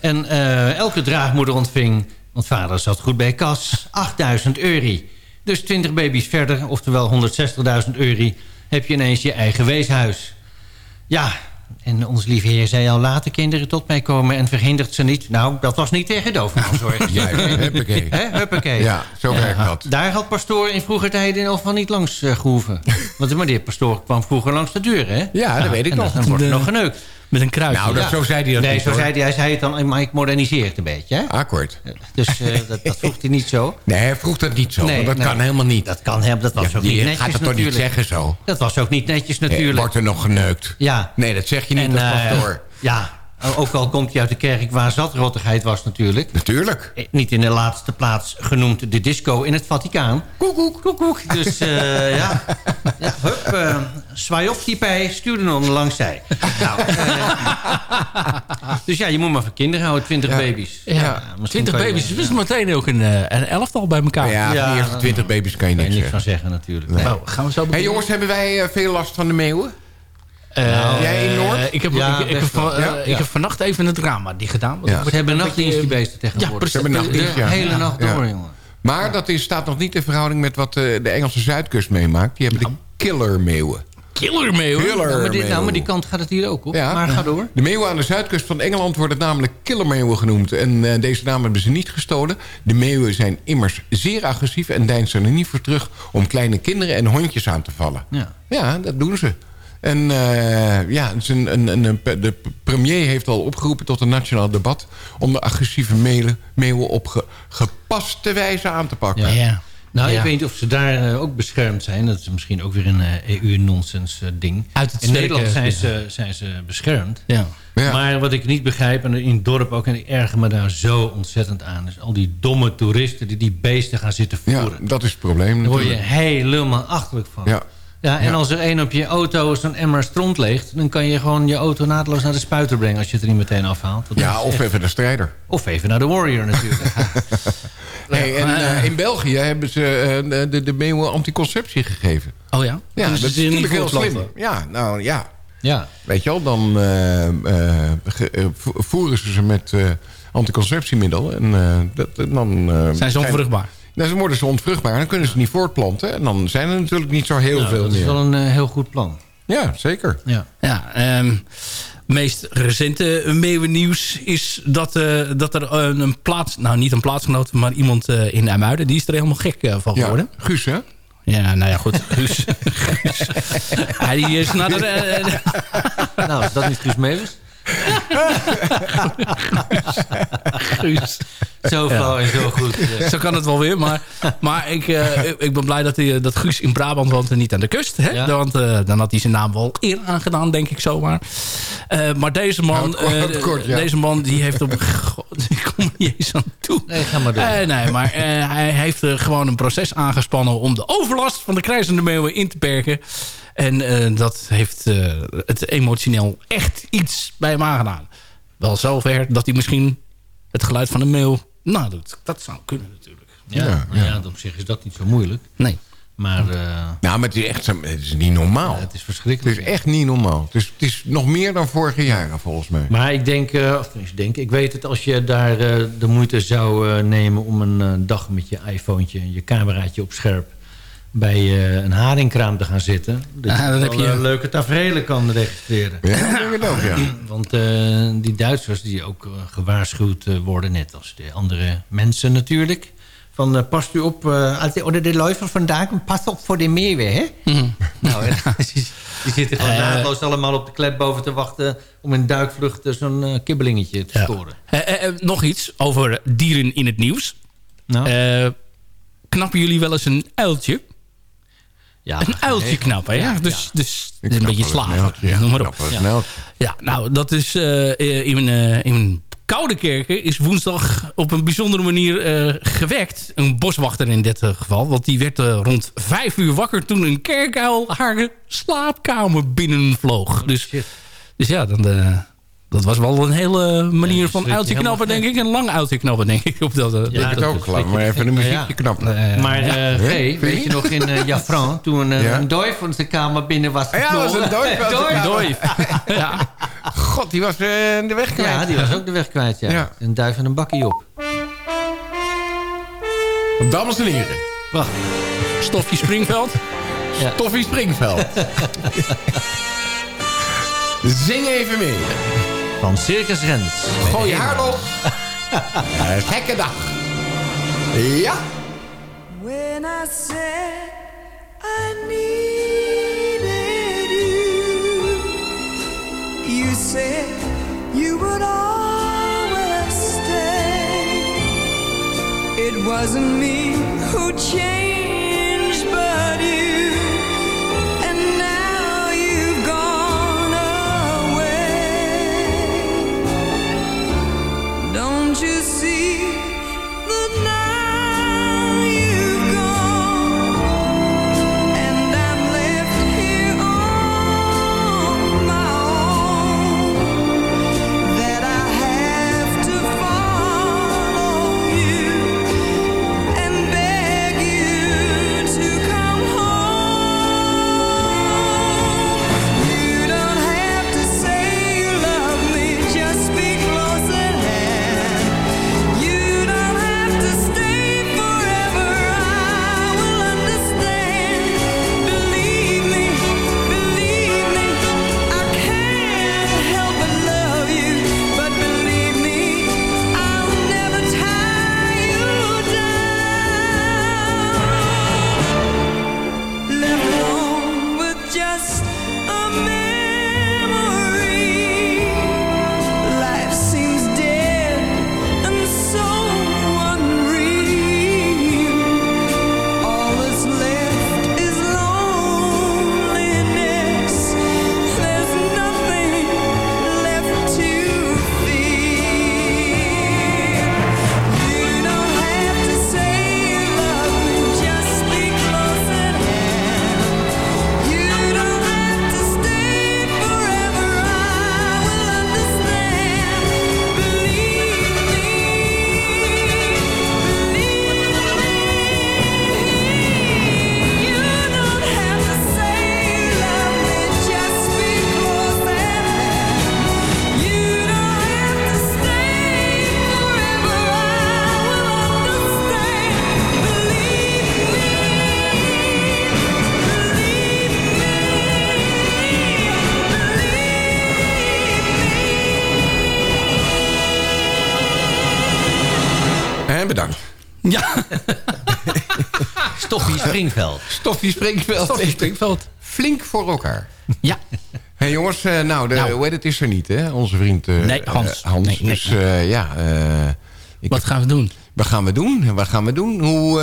[SPEAKER 11] En eh, elke draagmoeder ontving, want vader zat goed bij kas, 8000 euro. Dus 20 baby's verder, oftewel 160.000 euro, heb je ineens je eigen weeshuis. Ja, en ons lieve heer zei al, laten kinderen tot mij komen en verhindert ze niet. Nou, dat was niet tegen doofmanzorg.
[SPEAKER 10] Juist, huppakee. Ja, zo werkt dat.
[SPEAKER 11] Daar had pastoor in vroeger tijden ieder geval niet langs eh, gehoeven. Want de meneer pastoor kwam vroeger langs de deur, hè?
[SPEAKER 10] Ja, dat weet ik
[SPEAKER 11] en
[SPEAKER 10] nog.
[SPEAKER 11] Dan wordt
[SPEAKER 9] De-
[SPEAKER 11] nog geneukt.
[SPEAKER 9] Met een kruis.
[SPEAKER 10] Nou, dat,
[SPEAKER 11] Ja.
[SPEAKER 10] zo zei hij dat
[SPEAKER 11] Nee,
[SPEAKER 10] niet,
[SPEAKER 11] zo
[SPEAKER 10] hoor.
[SPEAKER 11] zei hij, hij zei het dan, maar ik moderniseer het een beetje, hè?
[SPEAKER 10] Akkoord.
[SPEAKER 11] Dus eh, dat, dat vroeg hij niet zo.
[SPEAKER 10] Nee, hij vroeg dat niet zo,
[SPEAKER 11] Nee,
[SPEAKER 10] dat
[SPEAKER 11] nee.
[SPEAKER 10] kan helemaal niet.
[SPEAKER 11] Dat kan hem, dat was
[SPEAKER 10] Ja,
[SPEAKER 11] ook niet
[SPEAKER 10] je
[SPEAKER 11] netjes
[SPEAKER 10] gaat het toch niet zeggen zo?
[SPEAKER 11] Dat was ook niet netjes
[SPEAKER 10] Nee,
[SPEAKER 11] natuurlijk.
[SPEAKER 10] wordt er nog geneukt?
[SPEAKER 11] Ja.
[SPEAKER 10] Nee, dat zeg je niet
[SPEAKER 11] En,
[SPEAKER 10] als
[SPEAKER 11] eh,
[SPEAKER 10] pastoor.
[SPEAKER 11] ja, ook al komt hij uit de kerk waar zatrottigheid was natuurlijk.
[SPEAKER 10] Natuurlijk.
[SPEAKER 11] Eh, Niet in de laatste plaats genoemd de disco in het Vaticaan. Koekoek. Koekoek. Dus eh, ja. ja, hup, eh zwaai op die pij, stuur er nog langs zij. Nou, eh, dus ja, je moet maar van kinderen houden, 20 baby's.
[SPEAKER 9] Ja,
[SPEAKER 11] misschien
[SPEAKER 9] 20
[SPEAKER 11] kan je-
[SPEAKER 9] baby's. Dus meteen ook een, een elftal bij elkaar.
[SPEAKER 10] Ja,
[SPEAKER 11] Ja,
[SPEAKER 10] 20 baby's kan je
[SPEAKER 11] Kan je
[SPEAKER 10] niks
[SPEAKER 11] niks van
[SPEAKER 10] zeggen.
[SPEAKER 11] natuurlijk.
[SPEAKER 10] Nee.
[SPEAKER 9] Nou, gaan we zo beginnen.
[SPEAKER 10] jongens, hebben wij veel last van de meeuwen?
[SPEAKER 9] Eh,
[SPEAKER 10] Jij in Noord?
[SPEAKER 9] Ik heb,
[SPEAKER 11] Ja,
[SPEAKER 9] ik, ik, heb, van- eh,
[SPEAKER 10] Ja,
[SPEAKER 9] ik
[SPEAKER 10] ja.
[SPEAKER 9] heb vannacht even het drama die gedaan. Want
[SPEAKER 10] Ja.
[SPEAKER 11] We hebben
[SPEAKER 9] een
[SPEAKER 11] nachtdienst die beesten tegenwoordig.
[SPEAKER 9] precies.
[SPEAKER 10] Ze hebben
[SPEAKER 11] de
[SPEAKER 10] ja.
[SPEAKER 11] hele nacht
[SPEAKER 10] Ja.
[SPEAKER 11] door, jongen.
[SPEAKER 10] Maar dat is, staat nog niet in verhouding met wat eh, de Engelse zuidkust meemaakt. Die hebben de killermeeuwen.
[SPEAKER 9] Killermeeuw.
[SPEAKER 10] Killer
[SPEAKER 11] Nou, maar, dit, nou, maar die kant gaat het hier ook op.
[SPEAKER 10] Ja.
[SPEAKER 11] Maar ga door.
[SPEAKER 10] De meeuwen aan de zuidkust van Engeland worden namelijk killermeeuwen genoemd. En eh, deze naam hebben ze niet gestolen. De meeuwen zijn immers zeer agressief en deinzen er niet voor terug... om kleine kinderen en hondjes aan te vallen.
[SPEAKER 11] Ja.
[SPEAKER 10] Ja, dat doen ze. En eh, ja, een, een, een, een- de premier heeft al opgeroepen tot een nationaal debat... om de agressieve meeuwen, meeuwen op ge- gepaste wijze aan te pakken.
[SPEAKER 9] Ja.
[SPEAKER 11] Nou,
[SPEAKER 10] Ja.
[SPEAKER 11] ik weet niet of ze daar eh, ook beschermd zijn. Dat is misschien ook weer een EU-nonsens eh, ding.
[SPEAKER 9] Uit het
[SPEAKER 11] In Nederland zijn ze, zijn ze beschermd.
[SPEAKER 9] Ja.
[SPEAKER 10] Ja.
[SPEAKER 11] Maar wat ik niet begrijp, en in het dorp ook... en ik erger me daar zo ontzettend aan... is al die domme toeristen die die beesten gaan zitten
[SPEAKER 10] Ja,
[SPEAKER 11] voeren.
[SPEAKER 10] dat is het probleem
[SPEAKER 11] Daar word je helemaal achterlijk van.
[SPEAKER 10] Ja.
[SPEAKER 11] Ja, en
[SPEAKER 10] Ja.
[SPEAKER 11] als er één op je auto zo'n emmer stront leegt... dan kan je gewoon je auto naadloos naar de spuiter brengen... als je het er niet meteen afhaalt. Dat
[SPEAKER 10] ja, of
[SPEAKER 11] echt-
[SPEAKER 10] even de strijder.
[SPEAKER 11] of even naar de Warrior natuurlijk.
[SPEAKER 10] Hey, en eh, in België hebben ze eh, de, de meeuwen anticonceptie gegeven.
[SPEAKER 9] Oh ja?
[SPEAKER 10] Ja,
[SPEAKER 9] Dus
[SPEAKER 10] dat is natuurlijk heel slim. Ja, nou ja.
[SPEAKER 11] ja.
[SPEAKER 10] Weet je wel, dan eh, voeren ze ze met anticonceptiemiddel. En dat, dan...
[SPEAKER 9] Zijn ze onvruchtbaar?
[SPEAKER 10] Nou, dan worden ze onvruchtbaar. Dan kunnen ze niet voortplanten. En dan zijn er natuurlijk niet zo heel
[SPEAKER 11] Nou,
[SPEAKER 10] veel
[SPEAKER 11] dat is
[SPEAKER 10] meer.
[SPEAKER 11] wel een eh, heel goed plan.
[SPEAKER 10] Ja, zeker.
[SPEAKER 11] Ja.
[SPEAKER 9] Ja, ehm meest recente meeuwennieuws is dat, eh, dat er een, een plaats... Nou, niet een plaatsgenoot, maar iemand eh, in IJmuiden... die is er helemaal gek van
[SPEAKER 10] Ja,
[SPEAKER 9] geworden.
[SPEAKER 10] Guus, hè?
[SPEAKER 9] Ja, nou ja, goed. Guus. Ja, die is naar de...
[SPEAKER 11] Nou, is dat niet Guus Meeuwis?
[SPEAKER 9] Guus.
[SPEAKER 11] Zo flauw en zo goed. eh.
[SPEAKER 9] Zo kan het wel weer. Maar, maar ik, eh, ik ben blij dat, hij, dat Guus in Brabant woont en niet aan de kust. Hè?
[SPEAKER 11] Ja.
[SPEAKER 9] Want eh, dan had hij zijn naam wel eer aangedaan, denk ik zomaar. Eh, maar deze man,
[SPEAKER 10] Houd kort,
[SPEAKER 9] eh,
[SPEAKER 10] ja.
[SPEAKER 9] deze man die heeft op... God, ik kom er niet eens aan toe.
[SPEAKER 11] Nee, ga maar door.
[SPEAKER 9] Eh, nee, maar eh, hij heeft eh, gewoon een proces aangespannen... om de overlast van de krijzende meeuwen in te perken. En eh, dat heeft eh, het emotioneel echt iets bij hem aangedaan. Wel zover dat hij misschien het geluid van een meeuw nadoet. Dat zou kunnen natuurlijk.
[SPEAKER 11] Ja,
[SPEAKER 10] Ja,
[SPEAKER 11] ja, op zich is dat niet zo moeilijk.
[SPEAKER 9] Nee.
[SPEAKER 11] Maar eh,
[SPEAKER 10] Nou, maar het is echt zo- het is niet normaal.
[SPEAKER 11] het is
[SPEAKER 10] Het
[SPEAKER 11] verschrikkelijk.
[SPEAKER 10] is echt niet normaal. Het is, het is nog meer dan vorige jaren, volgens mij.
[SPEAKER 11] Maar ik denk, eh, of tenminste denk, ik weet het, als je daar eh, de moeite zou eh, nemen om een dag met je iPhone, je cameraatje op scherp, bij eh, een haringkraam te gaan zitten. Dat
[SPEAKER 9] Ah,
[SPEAKER 11] je
[SPEAKER 9] heb je-
[SPEAKER 11] eh, leuke tafereelen kan registreren.
[SPEAKER 10] Ja, denk ook, ja.
[SPEAKER 11] Want eh, die Duitsers die ook eh, gewaarschuwd worden, net als de andere mensen natuurlijk. Van eh, past u op, eh, onder de luister vandaag, pas op voor de meeuwen, hè? Nou, en die, die zitten gewoon naadloos allemaal op de klep boven te wachten... om in duikvlucht zo'n eh, kibbelingetje te
[SPEAKER 9] Ja.
[SPEAKER 11] scoren.
[SPEAKER 9] Nog iets over dieren in het nieuws.
[SPEAKER 11] Nou,
[SPEAKER 9] Eh, knappen jullie wel eens een uiltje?
[SPEAKER 11] Ja,
[SPEAKER 9] Een uiltje
[SPEAKER 11] nee.
[SPEAKER 9] knappen, ja?
[SPEAKER 11] Ja,
[SPEAKER 9] Dus, dus een beetje
[SPEAKER 10] een
[SPEAKER 9] slaven.
[SPEAKER 10] sneltje,
[SPEAKER 9] Ja,
[SPEAKER 10] ja.
[SPEAKER 9] noem maar op.
[SPEAKER 10] een
[SPEAKER 9] Ja. Ja, nou, dat is eh, in, eh, in Koude Kerken is woensdag op een bijzondere manier eh, gewekt. Een boswachter in dit geval. Want die werd rond vijf uur wakker toen een kerkuil haar slaapkamer binnenvloog. Dus, dus ja, dan, eh, dat was wel een hele manier
[SPEAKER 11] Ja,
[SPEAKER 9] van
[SPEAKER 11] schrik je
[SPEAKER 9] uiltje knappen, denk ik. Een lang uiltje knappen, denk ik. Op dat, eh,
[SPEAKER 10] Ik het
[SPEAKER 9] dat-
[SPEAKER 10] ook, laat maar even een muziekje
[SPEAKER 11] Ja.
[SPEAKER 10] knappen.
[SPEAKER 9] eh,
[SPEAKER 11] Maar eh? G, weet je nog in eh Jafran... toen
[SPEAKER 10] Ja.
[SPEAKER 11] een dooi van zijn kamer binnen was
[SPEAKER 10] Ja, dat was een dooi van zijn kamer.
[SPEAKER 9] Dooi. ja.
[SPEAKER 10] God, die was in de weg kwijt.
[SPEAKER 11] Ja, die was ook de weg kwijt, ja.
[SPEAKER 10] Ja.
[SPEAKER 11] Een duif en een bakkie op.
[SPEAKER 10] Dames en heren,
[SPEAKER 11] Wacht.
[SPEAKER 9] Stofje Springveld.
[SPEAKER 10] Toffie Springveld. Zing even mee.
[SPEAKER 11] Van Circus Rens.
[SPEAKER 10] Gooi je haar los. Gekke dag. Ja.
[SPEAKER 8] When I said I needed you, you said you would always stay. It wasn't me who changed, but you.
[SPEAKER 11] Springveld.
[SPEAKER 10] Stoffie Springveld.
[SPEAKER 9] Stoffie Springveld.
[SPEAKER 10] Flink voor elkaar.
[SPEAKER 9] Ja.
[SPEAKER 10] Hé jongens, eh, nou, de, het is er niet, hè? Onze vriend eh,
[SPEAKER 9] Nee, Hans.
[SPEAKER 10] eh, Hans.
[SPEAKER 9] Nee, nee.
[SPEAKER 10] dus eh, ja... eh, ik
[SPEAKER 9] Wat gaan we doen?
[SPEAKER 10] Wat gaan we doen? Wat gaan we doen? Hoe,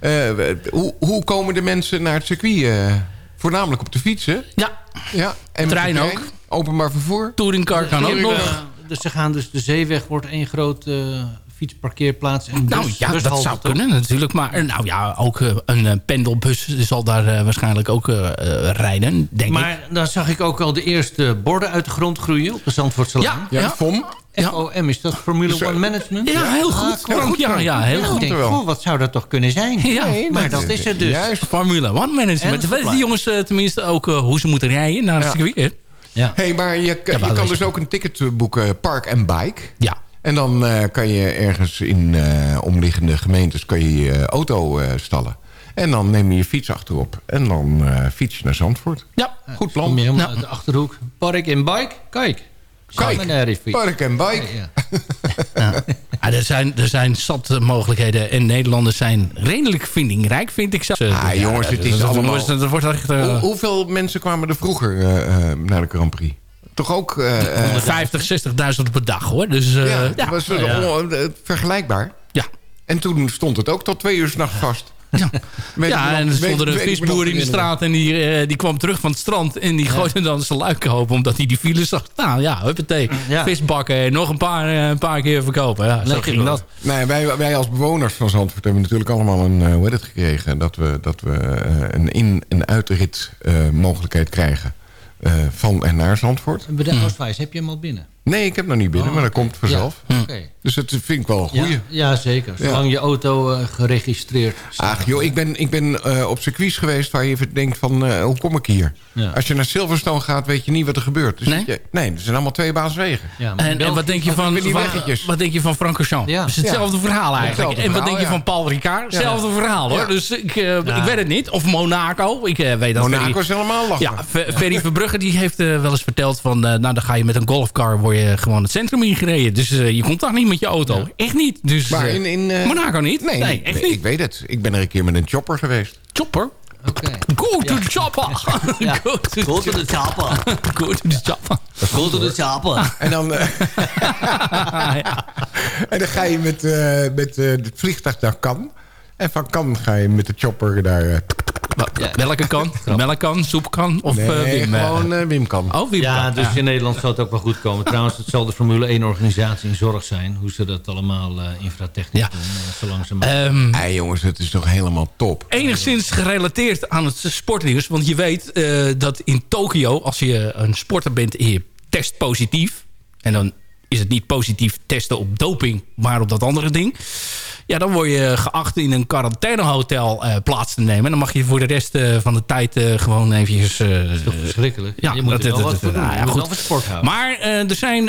[SPEAKER 10] eh, eh, hoe, hoe komen de mensen naar het circuit? eh? voornamelijk op de fietsen?
[SPEAKER 9] Ja.
[SPEAKER 10] ja. En de
[SPEAKER 9] Trein ook.
[SPEAKER 10] Openbaar vervoer?
[SPEAKER 9] Touringcar kan ook nog.
[SPEAKER 11] Dus ze gaan dus de zeeweg wordt één grote eh, fietsparkeerplaats. En
[SPEAKER 9] Nou
[SPEAKER 11] bus-
[SPEAKER 9] ja, dat zou kunnen natuurlijk. Maar eh, nou ja, ook eh, een eh, pendelbus zal daar waarschijnlijk ook rijden, denk ik.
[SPEAKER 11] Maar dan zag ik ook al de eerste borden uit de grond groeien op de Zandvoortse
[SPEAKER 9] Ja, ja.
[SPEAKER 10] FOM.
[SPEAKER 11] FOM, is dat Formule
[SPEAKER 10] Is er-
[SPEAKER 11] One Management?
[SPEAKER 9] Ja, heel goed.
[SPEAKER 11] Ah.
[SPEAKER 9] Frank, ja, ja, heel
[SPEAKER 11] Ja,
[SPEAKER 9] goed.
[SPEAKER 11] Ik denk, goh, wat zou dat toch kunnen zijn?
[SPEAKER 9] Ja,
[SPEAKER 11] Nee, maar
[SPEAKER 10] dat is-
[SPEAKER 11] er dus.
[SPEAKER 10] Juist.
[SPEAKER 9] Formule One Management.
[SPEAKER 11] En
[SPEAKER 9] Weten die jongens tenminste ook hoe ze moeten rijden naar het
[SPEAKER 10] Ja.
[SPEAKER 9] circuit?
[SPEAKER 11] Ja.
[SPEAKER 10] Hé, maar je, je
[SPEAKER 9] maar
[SPEAKER 10] kan dus ook een ticket boeken, park en bike.
[SPEAKER 9] Ja.
[SPEAKER 10] En dan eh, kan je ergens in eh, omliggende gemeentes kan je, je auto eh, stallen. En dan neem je je fiets achterop. En dan eh, fiets je naar Zandvoort.
[SPEAKER 9] Ja.
[SPEAKER 10] Goed plan.
[SPEAKER 11] Kom je helemaal uit de Achterhoek. Park en bike. Kijk.
[SPEAKER 10] Kijk,
[SPEAKER 11] Samen naar die fiets.
[SPEAKER 10] park en bike.
[SPEAKER 11] Ja.
[SPEAKER 9] Ja, er, zijn, er zijn zat mogelijkheden. En Nederlanders zijn redelijk vindingrijk, vind ik zelf.
[SPEAKER 10] Ah, jongens, het is allemaal-
[SPEAKER 9] Dat, dat wordt echt
[SPEAKER 10] Hoe- hoeveel mensen kwamen er vroeger eh, eh, naar de Grand Prix? Toch ook... eh, eh,
[SPEAKER 9] 50, 60.000 op een dag, hoor. Dus eh,
[SPEAKER 10] ja, was
[SPEAKER 9] ja.
[SPEAKER 10] on- eh, vergelijkbaar.
[SPEAKER 9] Ja.
[SPEAKER 10] En toen stond het ook tot twee uur s'nachts vast.
[SPEAKER 9] Ja, ja en er stond er een visboer in de straat... en die, eh, die kwam terug van het strand... en die gooide dan zijn luiken open... omdat hij die files zag. Nou ja, huppatee.
[SPEAKER 11] Ja.
[SPEAKER 9] Visbakken en nog een paar, een paar keer verkopen. Ja, zo ging dat.
[SPEAKER 10] Nee, wij, wij als bewoners van Zandvoort hebben natuurlijk allemaal een, hoe heet het gekregen? Dat we, dat we een in- en uitrit eh, mogelijkheid krijgen van en naar Zandvoort.
[SPEAKER 11] En heb je hem al binnen?
[SPEAKER 10] Nee, ik heb nog niet binnen,
[SPEAKER 11] Oh,
[SPEAKER 10] maar dat komt vanzelf.
[SPEAKER 11] Ja, oké.
[SPEAKER 10] Dus dat vind ik wel een goeie.
[SPEAKER 11] Ja, ja, zeker. Zolang je auto eh, geregistreerd staat.
[SPEAKER 10] Ach joh, ik ben, ik ben eh, op circuits geweest waar je even denkt van, eh, hoe kom ik hier?
[SPEAKER 11] Ja.
[SPEAKER 10] Als je naar Silverstone gaat, weet je niet wat er gebeurt. Dus
[SPEAKER 9] Nee?
[SPEAKER 10] je- nee, er zijn allemaal twee baaswegen.
[SPEAKER 11] Ja, maar in
[SPEAKER 9] En, wat denk je van, van- wat denk je van Francorchamps?
[SPEAKER 11] Ja.
[SPEAKER 9] Dat is hetzelfde verhaal eigenlijk.
[SPEAKER 10] Hetzelfde
[SPEAKER 9] en wat
[SPEAKER 10] verhaal,
[SPEAKER 9] denk je van Paul Ricard? Hetzelfde verhaal hoor.
[SPEAKER 10] Ja.
[SPEAKER 9] Dus ik, eh, ik weet het niet. Of Monaco. Ik eh, weet dat
[SPEAKER 10] Monaco
[SPEAKER 9] Ferry-
[SPEAKER 10] is helemaal lachen.
[SPEAKER 9] Ja, Fer- Ferry Verbrugge die heeft wel eens verteld van... eh, nou, dan ga je met een golfcar word je gewoon het centrum ingereden. Dus eh, je komt daar niet met je auto. Echt niet. Dus,
[SPEAKER 10] Maar
[SPEAKER 9] eh,
[SPEAKER 10] in, in, eh,
[SPEAKER 9] Monaco niet?
[SPEAKER 10] Nee,
[SPEAKER 9] Nee,
[SPEAKER 10] nee,
[SPEAKER 9] echt niet.
[SPEAKER 10] ik weet het. Ik ben er een keer met een chopper geweest.
[SPEAKER 9] Chopper?
[SPEAKER 11] Oké.
[SPEAKER 9] Go to the chopper.
[SPEAKER 11] Ja.
[SPEAKER 9] Go to
[SPEAKER 11] Go to the chopper.
[SPEAKER 9] Go to the chopper.
[SPEAKER 11] Go to the chopper.
[SPEAKER 10] En dan, eh,
[SPEAKER 9] ja.
[SPEAKER 10] en dan ga je met, eh, met eh, het vliegtuig naar Cannes. En van Cannes ga je met de chopper naar...
[SPEAKER 9] Welke kan? Melkkan, soepkan of
[SPEAKER 10] nee,
[SPEAKER 9] eh, Wim?
[SPEAKER 10] gewoon eh, Wim Kan.
[SPEAKER 9] Oh, Wim
[SPEAKER 11] Ja, dus in Nederland zal het ook wel goed komen. Trouwens, het zal de Formule 1 organisatie in zorg zijn. Hoe ze dat allemaal eh infratechnisch
[SPEAKER 9] Ja.
[SPEAKER 11] doen. zo langzaam.
[SPEAKER 9] Ehm,
[SPEAKER 10] Nee, jongens, het is toch helemaal top.
[SPEAKER 9] enigszins gerelateerd aan het sportnieuws. Want je weet eh, dat in Tokio, als je een sporter bent en je test positief... en dan is het niet positief testen op doping, maar op dat andere ding... ja, dan word je geacht in een quarantainehotel eh, plaats te nemen. En dan mag je voor de rest eh, van de tijd eh, gewoon eventjes...
[SPEAKER 11] dat is toch verschrikkelijk?
[SPEAKER 9] ja,
[SPEAKER 11] je moet
[SPEAKER 9] dat-
[SPEAKER 11] er wel
[SPEAKER 9] dat-
[SPEAKER 11] wat voor
[SPEAKER 9] dat-
[SPEAKER 11] doen.
[SPEAKER 9] nou ja, goed.
[SPEAKER 11] sport houden.
[SPEAKER 9] Maar er zijn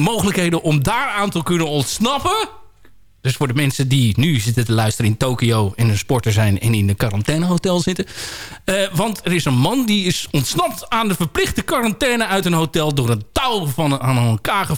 [SPEAKER 9] mogelijkheden om daaraan te kunnen ontsnappen. Dus voor de mensen die nu zitten te luisteren in Tokio... en een sporter zijn en in een quarantainehotel zitten. Eh, want er is een man die is ontsnapt aan de verplichte quarantaine uit een hotel... door een touw van aan elkaar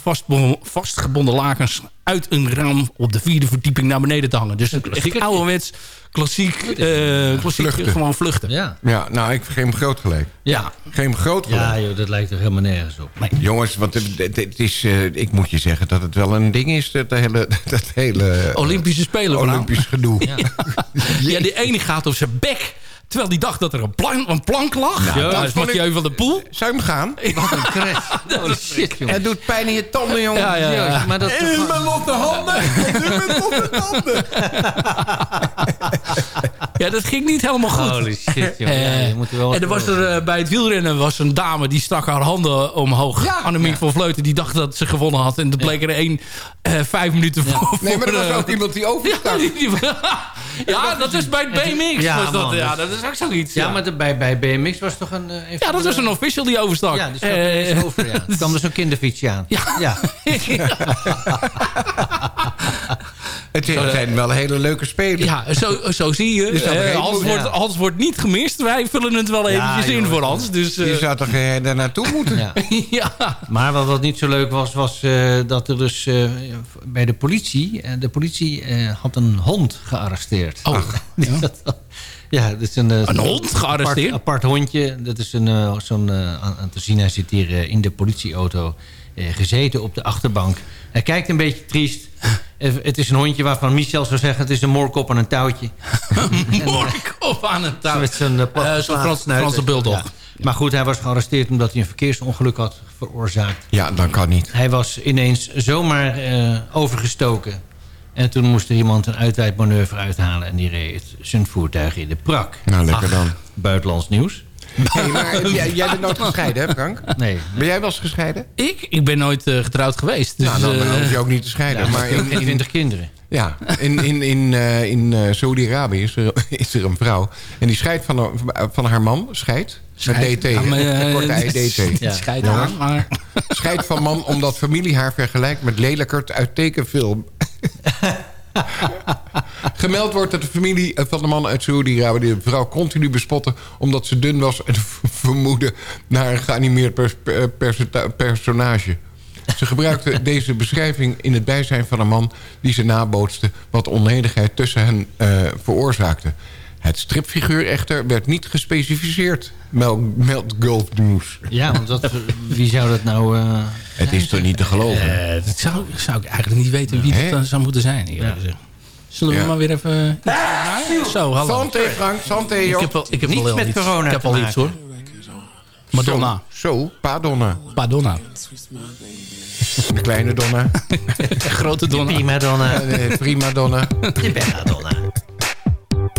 [SPEAKER 9] vastgebonden lakens... uit een raam op de vierde verdieping naar beneden te hangen. Dus echt ouderwets, klassiek, eh, klassiek
[SPEAKER 10] Vluchten.
[SPEAKER 9] gewoon vluchten.
[SPEAKER 11] Ja.
[SPEAKER 10] Ja, nou, ik geef hem groot gelijk.
[SPEAKER 9] Ja,
[SPEAKER 10] Geef hem groot gelijk.
[SPEAKER 11] Ja, joh, dat lijkt er helemaal nergens op.
[SPEAKER 10] Jongens, want het, het- is, eh, ik moet je zeggen dat het wel een ding is, dat hele, dat hele eh,
[SPEAKER 9] Olympische Spelen. vooral.
[SPEAKER 10] Olympisch gedoe.
[SPEAKER 9] Ja, die ene gaat op zijn bek. Terwijl die dacht dat er een, plank, een plank lag. Ja,
[SPEAKER 10] dat
[SPEAKER 9] is Mathieu van der Poel.
[SPEAKER 10] Zou je hem gaan?
[SPEAKER 11] Wat een crash. Holy shit, joh.
[SPEAKER 10] Het doet pijn in je tanden, jongen.
[SPEAKER 9] Ja, ja, ja.
[SPEAKER 11] Maar dat toch-
[SPEAKER 10] mijn lotte handen! In mijn lotte tanden!
[SPEAKER 9] Ja, dat ging niet helemaal goed.
[SPEAKER 11] Holy shit, joh. Ja,
[SPEAKER 9] Eh,
[SPEAKER 11] je moet er wel
[SPEAKER 9] en er was er eh, bij het wielrennen was een dame die stak haar handen omhoog.
[SPEAKER 10] Ja.
[SPEAKER 9] Annemiek van Vleuten die dacht dat ze gewonnen had. En toen bleek er één eh, vijf minuten voor.
[SPEAKER 10] Nee, maar er was ook iemand die
[SPEAKER 9] Ja,
[SPEAKER 10] overstak.
[SPEAKER 9] die- die- ja, dat is bij het BMX.
[SPEAKER 11] Ja,
[SPEAKER 9] was dat,
[SPEAKER 11] man,
[SPEAKER 9] ja,
[SPEAKER 11] dus-
[SPEAKER 9] dat is ook zoiets.
[SPEAKER 11] Ja,
[SPEAKER 9] Ja,
[SPEAKER 11] maar de- bij, bij BMX was toch een... een
[SPEAKER 9] ja dat
[SPEAKER 11] de-
[SPEAKER 9] was een official die overstak.
[SPEAKER 11] Ja, die eens over, ja. Er kwam er zo'n kinderfietsje aan.
[SPEAKER 9] Ja.
[SPEAKER 11] ja.
[SPEAKER 10] Het zijn wel hele leuke spelen.
[SPEAKER 9] Ja, zo, zo zie je.
[SPEAKER 10] Er
[SPEAKER 9] Eh, Hans, wordt, Hans wordt niet gemist. Wij vullen het wel eventjes in voor Hans. Dus,
[SPEAKER 10] Je
[SPEAKER 9] eh,
[SPEAKER 10] zou toch eh, daar naartoe moeten?
[SPEAKER 11] Ja.
[SPEAKER 9] ja.
[SPEAKER 11] Maar wat, wat niet zo leuk was, was eh, dat er dus eh, bij de politie... de politie eh, had een hond gearresteerd.
[SPEAKER 9] Oh,
[SPEAKER 11] ja. ja, dat is een...
[SPEAKER 9] Een hond gearresteerd?
[SPEAKER 11] Apart, apart hondje. Dat is een, eh, zo'n... eh, aan, te zien, hij zit hier in de politieauto gezeten op de achterbank. Hij kijkt een beetje triest. Eh, het is een hondje waarvan Michel zou zeggen... het is een moorkop aan een touwtje.
[SPEAKER 9] Moorkop aan een touw.
[SPEAKER 11] Met zijn uh,
[SPEAKER 9] Eh, zo'n Frans- Franse bulldog.
[SPEAKER 11] Maar goed, hij was gearresteerd omdat hij een verkeersongeluk had veroorzaakt.
[SPEAKER 10] Ja, dat kan niet.
[SPEAKER 11] Hij was ineens zomaar eh, overgestoken. En toen moest er iemand een uitwijdmanoeuvre uithalen... en die reed zijn voertuig in de prak.
[SPEAKER 10] Nou, lekker dan.
[SPEAKER 11] Buitenlands nieuws.
[SPEAKER 10] Hey, maar jij, jij bent nooit gescheiden, hè Frank?
[SPEAKER 11] Nee.
[SPEAKER 10] Ben jij wel eens gescheiden?
[SPEAKER 9] Ik? Ik ben nooit eh, getrouwd geweest. Dus,
[SPEAKER 10] nou, dan, dan
[SPEAKER 9] eh,
[SPEAKER 10] hoef je ook niet te scheiden.
[SPEAKER 11] Ja,
[SPEAKER 10] maar in, in,
[SPEAKER 11] 20 kinderen.
[SPEAKER 10] ja, in, in, in, eh, in eh, Saudi-Arabië is er, is er een vrouw. En die scheidt van, haar- van haar man. Scheidt. Met DT.
[SPEAKER 9] Ja, maar, eh,
[SPEAKER 10] Korte ei DT.
[SPEAKER 9] Ja. Scheidt aan, maar...
[SPEAKER 10] Scheidt van man omdat familie haar vergelijkt met lelijkert uit tekenfilm. Gemeld wordt dat de familie van de man uit Saudi-Arabië... de vrouw continu bespotten omdat ze dun was... en vermoeden naar een geanimeerd pers- perso- personage. Ze gebruikte deze beschrijving in het bijzijn van een man... die ze nabootste wat onenigheid tussen hen eh, veroorzaakte. Het stripfiguur echter werd niet gespecificeerd, meld, meldt Gulf News.
[SPEAKER 11] Ja, want dat, wie zou dat nou... eh,
[SPEAKER 10] Het is toch niet te geloven?
[SPEAKER 9] Eh, dat zou, zou ik eigenlijk niet weten wie dat dan zou moeten zijn. eerlijk gezegd. Zullen we
[SPEAKER 10] Ja.
[SPEAKER 9] maar weer even... Zo, hallo.
[SPEAKER 10] Santé Frank, santé
[SPEAKER 9] Ik
[SPEAKER 10] joh.
[SPEAKER 9] heb, wel, ik heb
[SPEAKER 11] Niet
[SPEAKER 9] wel
[SPEAKER 11] met
[SPEAKER 9] iets.
[SPEAKER 11] corona
[SPEAKER 9] Ik heb al iets hoor. Madonna.
[SPEAKER 10] Zo, Padonna.
[SPEAKER 9] Madonna.
[SPEAKER 10] De kleine donna.
[SPEAKER 9] Grote Donna.
[SPEAKER 11] Prima donna.
[SPEAKER 10] Prima donna.
[SPEAKER 11] De bella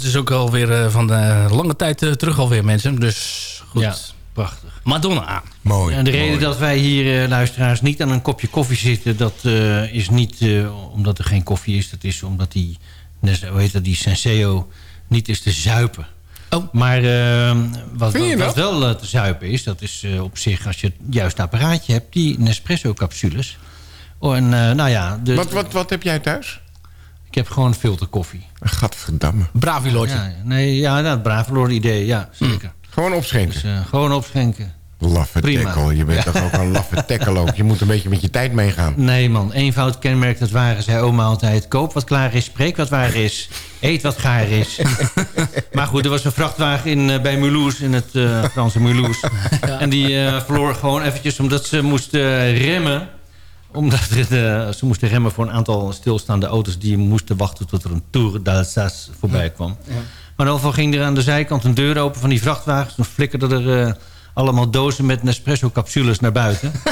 [SPEAKER 9] dat is ook alweer eh, van de lange tijd eh, terug alweer, mensen. Dus goed.
[SPEAKER 11] Ja, prachtig.
[SPEAKER 9] Madonna.
[SPEAKER 10] Mooi.
[SPEAKER 11] En de reden
[SPEAKER 10] mooi.
[SPEAKER 11] dat wij hier, eh, luisteraars, niet aan een kopje koffie zitten... dat eh, is niet eh, omdat er geen koffie is. Dat is omdat die, hoe heet dat, die Senseo niet is te zuipen.
[SPEAKER 9] Oh.
[SPEAKER 11] Maar eh, wat, wel te zuipen is... dat is eh, op zich, als je het juiste apparaatje hebt... die Nespresso-capsules. Oh, en eh, nou ja... De,
[SPEAKER 10] Wat, wat, wat heb jij thuis?
[SPEAKER 11] Ik heb gewoon filterkoffie.
[SPEAKER 10] Gadverdamme.
[SPEAKER 9] Bravilotje.
[SPEAKER 11] Ja, nee, ja, dat Bravelor idee, ja, zeker.
[SPEAKER 10] Gewoon opschenken.
[SPEAKER 11] Dus eh, gewoon opschenken.
[SPEAKER 10] Laffe tekkel. Je bent toch ook een laffe tekkel ook. Je moet een beetje met je tijd meegaan.
[SPEAKER 11] Nee man, eenvoud kenmerkt het ware, zei oma altijd. Koop wat klaar is, spreek wat waar is, eet wat gaar is. maar goed, er was een vrachtwagen in, eh, bij Mulhouse, in het eh, Franse Mulhouse. En die eh, verloor gewoon eventjes omdat ze moesten remmen. Omdat het, eh, ze moesten remmen voor een aantal stilstaande auto's... die moesten wachten tot er een Tour d'Alsace voorbij kwam. Maar in ieder geval ging er aan de zijkant een deur open van die vrachtwagens. Toen flikkerden er eh, allemaal dozen met Nespresso-capsules naar buiten.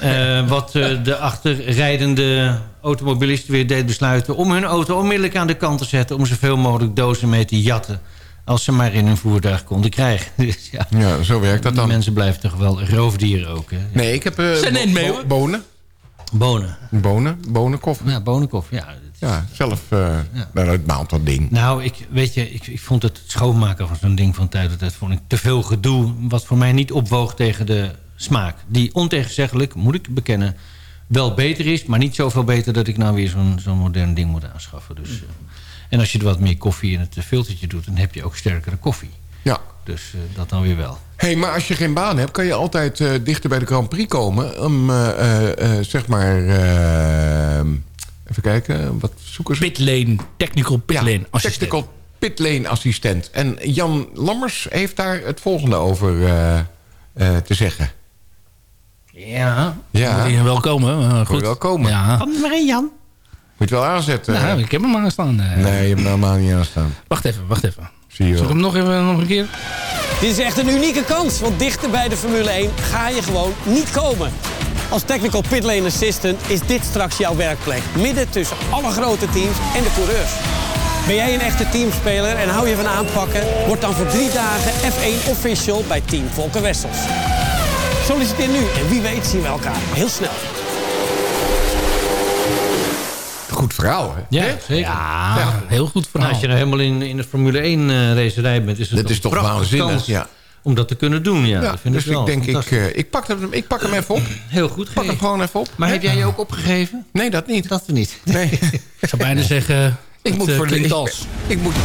[SPEAKER 11] Eh, wat de achterrijdende automobilisten weer deed besluiten... om hun auto onmiddellijk aan de kant te zetten... om zoveel mogelijk dozen mee te jatten... als ze maar in hun voertuig konden krijgen. Dus ja,
[SPEAKER 10] Ja, zo werkt dat dan.
[SPEAKER 11] mensen blijven toch wel roofdieren ook. Hè?
[SPEAKER 10] Nee, ik heb eh,
[SPEAKER 9] Zijn
[SPEAKER 10] bo-
[SPEAKER 9] neemt mee,
[SPEAKER 10] bo-
[SPEAKER 9] hoor.
[SPEAKER 10] bonen.
[SPEAKER 11] Bonen.
[SPEAKER 10] Bonen, bonenkoffie.
[SPEAKER 11] Ja, bonenkoffie. Ja,
[SPEAKER 10] Ja, zelf uh, het maalt dat ding.
[SPEAKER 11] Nou, ik, weet je, ik, ik vond het schoonmaken van zo'n ding van tijd tot tijd... vond ik te veel gedoe, wat voor mij niet opwoog tegen de smaak. Die ontegenzeggelijk, moet ik bekennen, wel beter is... maar niet zoveel beter dat ik nou weer zo'n zo'n modern ding moet aanschaffen. Dus, eh, en als je er wat meer koffie in het filtertje doet... dan heb je ook sterkere koffie.
[SPEAKER 10] Ja.
[SPEAKER 11] Dus eh, dat dan weer wel.
[SPEAKER 10] hey, maar als je geen baan hebt, kan je altijd uh, dichter bij de Grand Prix komen. Om, uh, zeg maar... even kijken, wat zoeken ze?
[SPEAKER 9] Pitlane, technical pitlane
[SPEAKER 10] ja,
[SPEAKER 9] assistent.
[SPEAKER 10] Technical pitlane assistent. En Jan Lammers heeft daar het volgende over te zeggen.
[SPEAKER 9] Ja,
[SPEAKER 10] ja.
[SPEAKER 9] moet je wel komen. Uh, goed.
[SPEAKER 10] Moet je wel komen.
[SPEAKER 9] Ja.
[SPEAKER 11] Kom maar in, Jan.
[SPEAKER 10] Moet je wel aanzetten.
[SPEAKER 9] Nou, ik heb hem aanstaan. Uh.
[SPEAKER 10] Nee, je hebt hem helemaal niet aanstaan.
[SPEAKER 9] Wacht even, wacht even.
[SPEAKER 10] Zie je
[SPEAKER 9] Zal ik hem nog, even, nog een keer?
[SPEAKER 13] Dit is echt een unieke kans, want dichter bij de Formule 1 ga je gewoon niet komen. Als Technical Pitlane Assistant is dit straks jouw werkplek. Midden tussen alle grote teams en de coureurs. Ben jij een echte teamspeler en hou je van aanpakken? Word dan voor drie dagen F1 official bij Team Volker Wessels. Solliciteer nu en wie weet zien we elkaar heel snel.
[SPEAKER 10] Goed verhaal, hè?
[SPEAKER 11] Ja, zeker.
[SPEAKER 9] Ja, ja, heel goed verhaal.
[SPEAKER 11] Nou, als je nou helemaal in, in de Formule 1 uh, racerij bent... is het
[SPEAKER 10] dat is toch waanzinnig, ja.
[SPEAKER 11] om dat te kunnen doen, ja.
[SPEAKER 10] ja
[SPEAKER 11] dat vind
[SPEAKER 10] dus
[SPEAKER 11] ik, wel.
[SPEAKER 10] ik denk, ik, uh, ik, pak hem, ik pak hem even op.
[SPEAKER 11] Heel goed.
[SPEAKER 10] Pak hem gewoon even op.
[SPEAKER 11] Maar heb jij je ook opgegeven?
[SPEAKER 10] Nee, dat niet.
[SPEAKER 11] Dat niet.
[SPEAKER 10] Nee.
[SPEAKER 9] ik zou bijna zeggen...
[SPEAKER 10] ik
[SPEAKER 9] het,
[SPEAKER 10] moet
[SPEAKER 9] uh,
[SPEAKER 10] voor de...
[SPEAKER 9] als.
[SPEAKER 10] Ik, ik moet...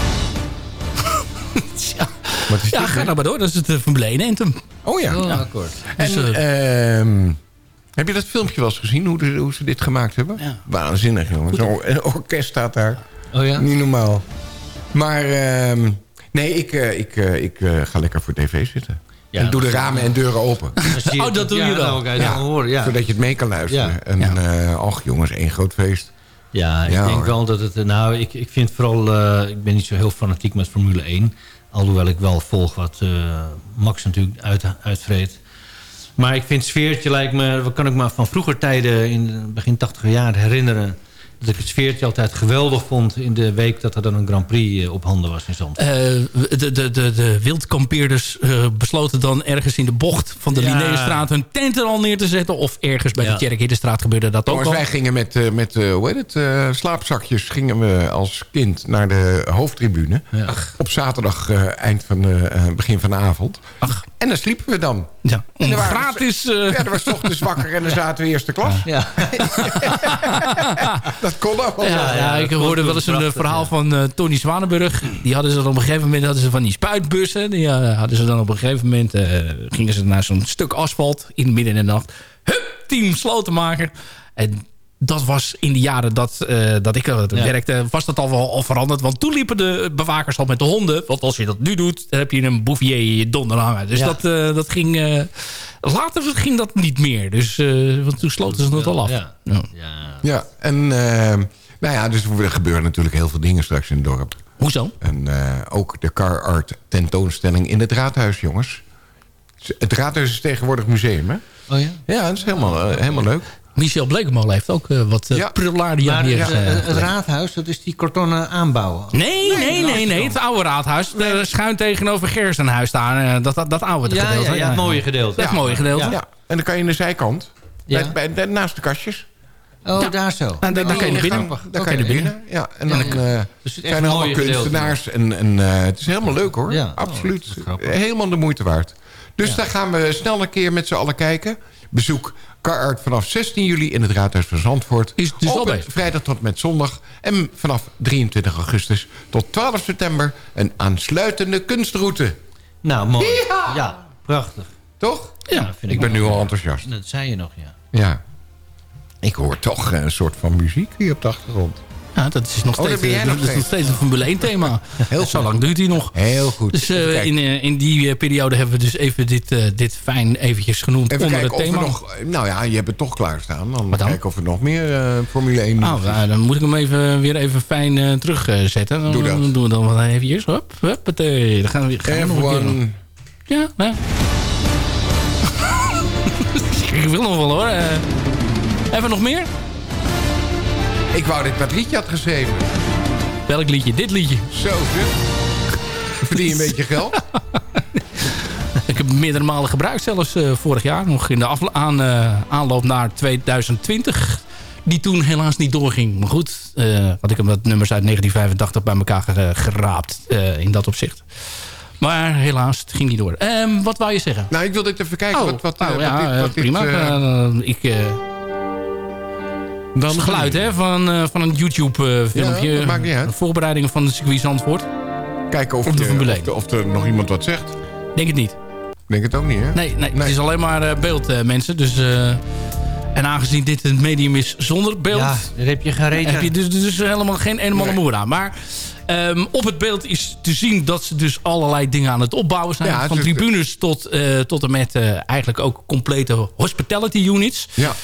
[SPEAKER 9] ja,
[SPEAKER 10] Wat is
[SPEAKER 9] ja
[SPEAKER 10] dit,
[SPEAKER 9] ga nou maar door. Dat is het uh, Formule 1 Anthem.
[SPEAKER 10] Oh ja.
[SPEAKER 11] Oh,
[SPEAKER 10] ja.
[SPEAKER 11] akkoord.
[SPEAKER 10] Dus, en, uh, heb je dat filmpje wel eens gezien, hoe, de, hoe ze dit gemaakt hebben?
[SPEAKER 9] Ja.
[SPEAKER 10] Waanzinnig, jongen. Zo'n orkest staat daar.
[SPEAKER 11] Oh ja?
[SPEAKER 10] Niet normaal. Maar uh, nee, ik, uh, ik, uh, ik ga lekker voor tv zitten. Ja, en doe de ramen en deuren open.
[SPEAKER 9] oh, dat doe je dan?
[SPEAKER 10] Ja, ja, horen, ja. Zodat je het mee kan luisteren. Ja. En ja. ach jongens, één groot feest.
[SPEAKER 11] Ja, ik denk hoor. wel dat het... Nou, ik, ik vind vooral... Uh, ik ben niet zo heel fanatiek met Formule 1. Alhoewel ik wel volg wat uh, Max natuurlijk uit, uitvreet. Maar ik vind sfeertje lijkt me... Wat kan ik me van vroeger tijden in begin 80 jaar herinneren... dat ik het sfeertje altijd geweldig vond... in de week dat er dan een Grand Prix op handen was in Zand.
[SPEAKER 9] Uh, de, de, de, de wildkampeerders uh, besloten dan ergens in de bocht... van de ja. Linnéestraat hun tenten al neer te zetten... of ergens bij ja. de Tjerk gebeurde dat ook al.
[SPEAKER 10] wij gingen met, uh, met hoe heet het, uh, slaapzakjes... gingen we als kind naar de hoofdtribune.
[SPEAKER 9] Ja.
[SPEAKER 10] Op zaterdag eind van, begin van de avond.
[SPEAKER 9] Ach.
[SPEAKER 10] En dan sliepen we dan.
[SPEAKER 9] Ja, en waren, gratis...
[SPEAKER 10] Ja, dat was ochtends wakker en dan zaten we eerste klas.
[SPEAKER 11] Ja.
[SPEAKER 10] dat kon ook wel.
[SPEAKER 9] Ja, ja, ik hoorde wel eens een prachtig, verhaal ja. van uh, Tony Zwanenburg. Die hadden ze dan op een gegeven moment hadden ze van die spuitbussen. Die uh, hadden ze dan op een gegeven moment... Uh, gingen ze naar zo'n stuk asfalt in midden in de nacht. Hup, team slotenmaker. En dat was in de jaren dat, uh, dat ik uh, ja. werkte, was dat al wel al veranderd. Want toen liepen de bewakers al met de honden. Want als je dat nu doet, dan heb je een bouvier in je donder hangen. Dus ja. dat, uh, dat ging... later ging dat niet meer. Dus want toen sloten ze het al af.
[SPEAKER 10] Ja, ja. ja en nou ja, dus er gebeuren natuurlijk heel veel dingen straks in het dorp.
[SPEAKER 9] Hoezo?
[SPEAKER 10] En ook de car art tentoonstelling in het raadhuis, jongens. Het raadhuis is tegenwoordig museum, hè?
[SPEAKER 11] Oh ja?
[SPEAKER 10] Ja, dat is helemaal, helemaal leuk.
[SPEAKER 9] Michel Blekemolen heeft ook eh, wat uh,
[SPEAKER 10] Ja.
[SPEAKER 9] prularia
[SPEAKER 11] Maar
[SPEAKER 9] hier.
[SPEAKER 11] het,
[SPEAKER 9] eh,
[SPEAKER 11] eh, het raadhuis, dat is die kartonnen aanbouw.
[SPEAKER 9] Nee, nee, nee, nee. Het oude raadhuis. eh, schuin tegenover Gerstenhuis daar. eh, dat, dat, dat oude
[SPEAKER 11] Ja,
[SPEAKER 9] gedeelte.
[SPEAKER 11] ja, ja, het mooie gedeelte.
[SPEAKER 9] Het mooie gedeelte.
[SPEAKER 10] Ja. En dan kan je in de zijkant.
[SPEAKER 11] Ja.
[SPEAKER 10] Bij, bij, bij- naast de kastjes.
[SPEAKER 11] Oh, daar zo.
[SPEAKER 9] daar, daar kan je naar binnen.
[SPEAKER 10] Daar kan je naar binnen. Ja, en dan eh,
[SPEAKER 11] Dus het
[SPEAKER 10] zijn er allemaal
[SPEAKER 11] gedeelte.
[SPEAKER 10] kunstenaars. En, en eh, het is helemaal leuk hoor.
[SPEAKER 11] Ja.
[SPEAKER 10] Absoluut.
[SPEAKER 11] Oh, dat grappig.
[SPEAKER 10] helemaal de moeite waard. Dus daar gaan we snel een keer met z'n allen kijken. Bezoek Carart vanaf 16 juli in het Raadhuis van Zandvoort.
[SPEAKER 9] Is dus al
[SPEAKER 10] vrijdag tot met zondag. En vanaf 23 augustus tot 12 september een aansluitende kunstroute.
[SPEAKER 11] Nou, mooi. Ja, prachtig.
[SPEAKER 10] Toch?
[SPEAKER 9] Ja,
[SPEAKER 11] vind
[SPEAKER 10] Ik ben nu al enthousiast.
[SPEAKER 11] Dat zei je nog, ja.
[SPEAKER 10] Ja. Ik hoor toch een soort van muziek hier op de achtergrond.
[SPEAKER 9] Ja, dat is nog
[SPEAKER 10] Oh,
[SPEAKER 9] steeds,
[SPEAKER 10] dat
[SPEAKER 9] eh,
[SPEAKER 10] nog
[SPEAKER 9] dat is nog
[SPEAKER 10] steeds.
[SPEAKER 9] steeds een Formule 1 thema.
[SPEAKER 10] Heel
[SPEAKER 9] Zo lang duurt hij nog.
[SPEAKER 10] Heel goed.
[SPEAKER 9] Dus eh,
[SPEAKER 10] Even
[SPEAKER 9] in, eh, in die periode hebben we dus even dit, dit fijn eventjes genoemd
[SPEAKER 10] Even
[SPEAKER 9] onder het
[SPEAKER 10] of we
[SPEAKER 9] thema.
[SPEAKER 10] nog... Nou ja, je hebt het toch klaarstaan. Dan,
[SPEAKER 9] dan?
[SPEAKER 10] kijken of we nog meer Formule 1 nieuws
[SPEAKER 9] Nou, dan moet ik hem even, weer even fijn terugzetten. Dan
[SPEAKER 10] Doe dat.
[SPEAKER 9] Dan doen we dan wat eventjes. Hup, huppatee. Dan gaan we, gaan we nog een keer doen.
[SPEAKER 10] F1.
[SPEAKER 9] Ja, ja. ik wil nog wel hoor. Hebben we nog meer?
[SPEAKER 10] Ik wou dit dat liedje had geschreven.
[SPEAKER 9] Welk liedje? Dit liedje.
[SPEAKER 10] Zo, zeg. Verdien je een beetje geld?
[SPEAKER 9] Ik heb meerdere malen gebruikt, zelfs eh, vorig jaar. Nog in de aan, eh, aanloop naar 2020. Die toen helaas niet doorging. Maar goed, eh, had ik hem wat nummers uit 1985 bij elkaar ge- geraapt. in dat opzicht. Maar helaas, het ging niet door. Ehm, wat wou je zeggen?
[SPEAKER 10] Nou, ik wilde even kijken
[SPEAKER 9] Oh,
[SPEAKER 10] wat, wat,
[SPEAKER 9] ja,
[SPEAKER 10] wat Wat
[SPEAKER 9] prima. ik,
[SPEAKER 10] dan
[SPEAKER 9] het geluid hè, van, eh, van een YouTube-filmpje.
[SPEAKER 10] Ja, dat maakt niet uit.
[SPEAKER 9] Voorbereidingen van de circuit Zandvoort.
[SPEAKER 10] Kijken of,
[SPEAKER 9] de Formule
[SPEAKER 10] of,
[SPEAKER 9] 1.
[SPEAKER 10] de- of er nog iemand wat zegt.
[SPEAKER 9] Denk het niet.
[SPEAKER 10] Denk het ook niet, hè?
[SPEAKER 9] Nee, nee, het is alleen maar eh, beeld, eh, mensen. Dus, eh, en aangezien dit een medium is zonder beeld...
[SPEAKER 11] Ja, daar heb je geen reet
[SPEAKER 9] heb je dus, dus helemaal geen ene
[SPEAKER 10] Nee.
[SPEAKER 9] moer aan. Maar ehm, op het beeld is te zien dat ze dus allerlei dingen aan het opbouwen zijn.
[SPEAKER 10] Ja,
[SPEAKER 9] Van
[SPEAKER 10] het
[SPEAKER 9] tribunes tot, eh, tot en met eh, eigenlijk ook complete hospitality units.
[SPEAKER 10] Ja.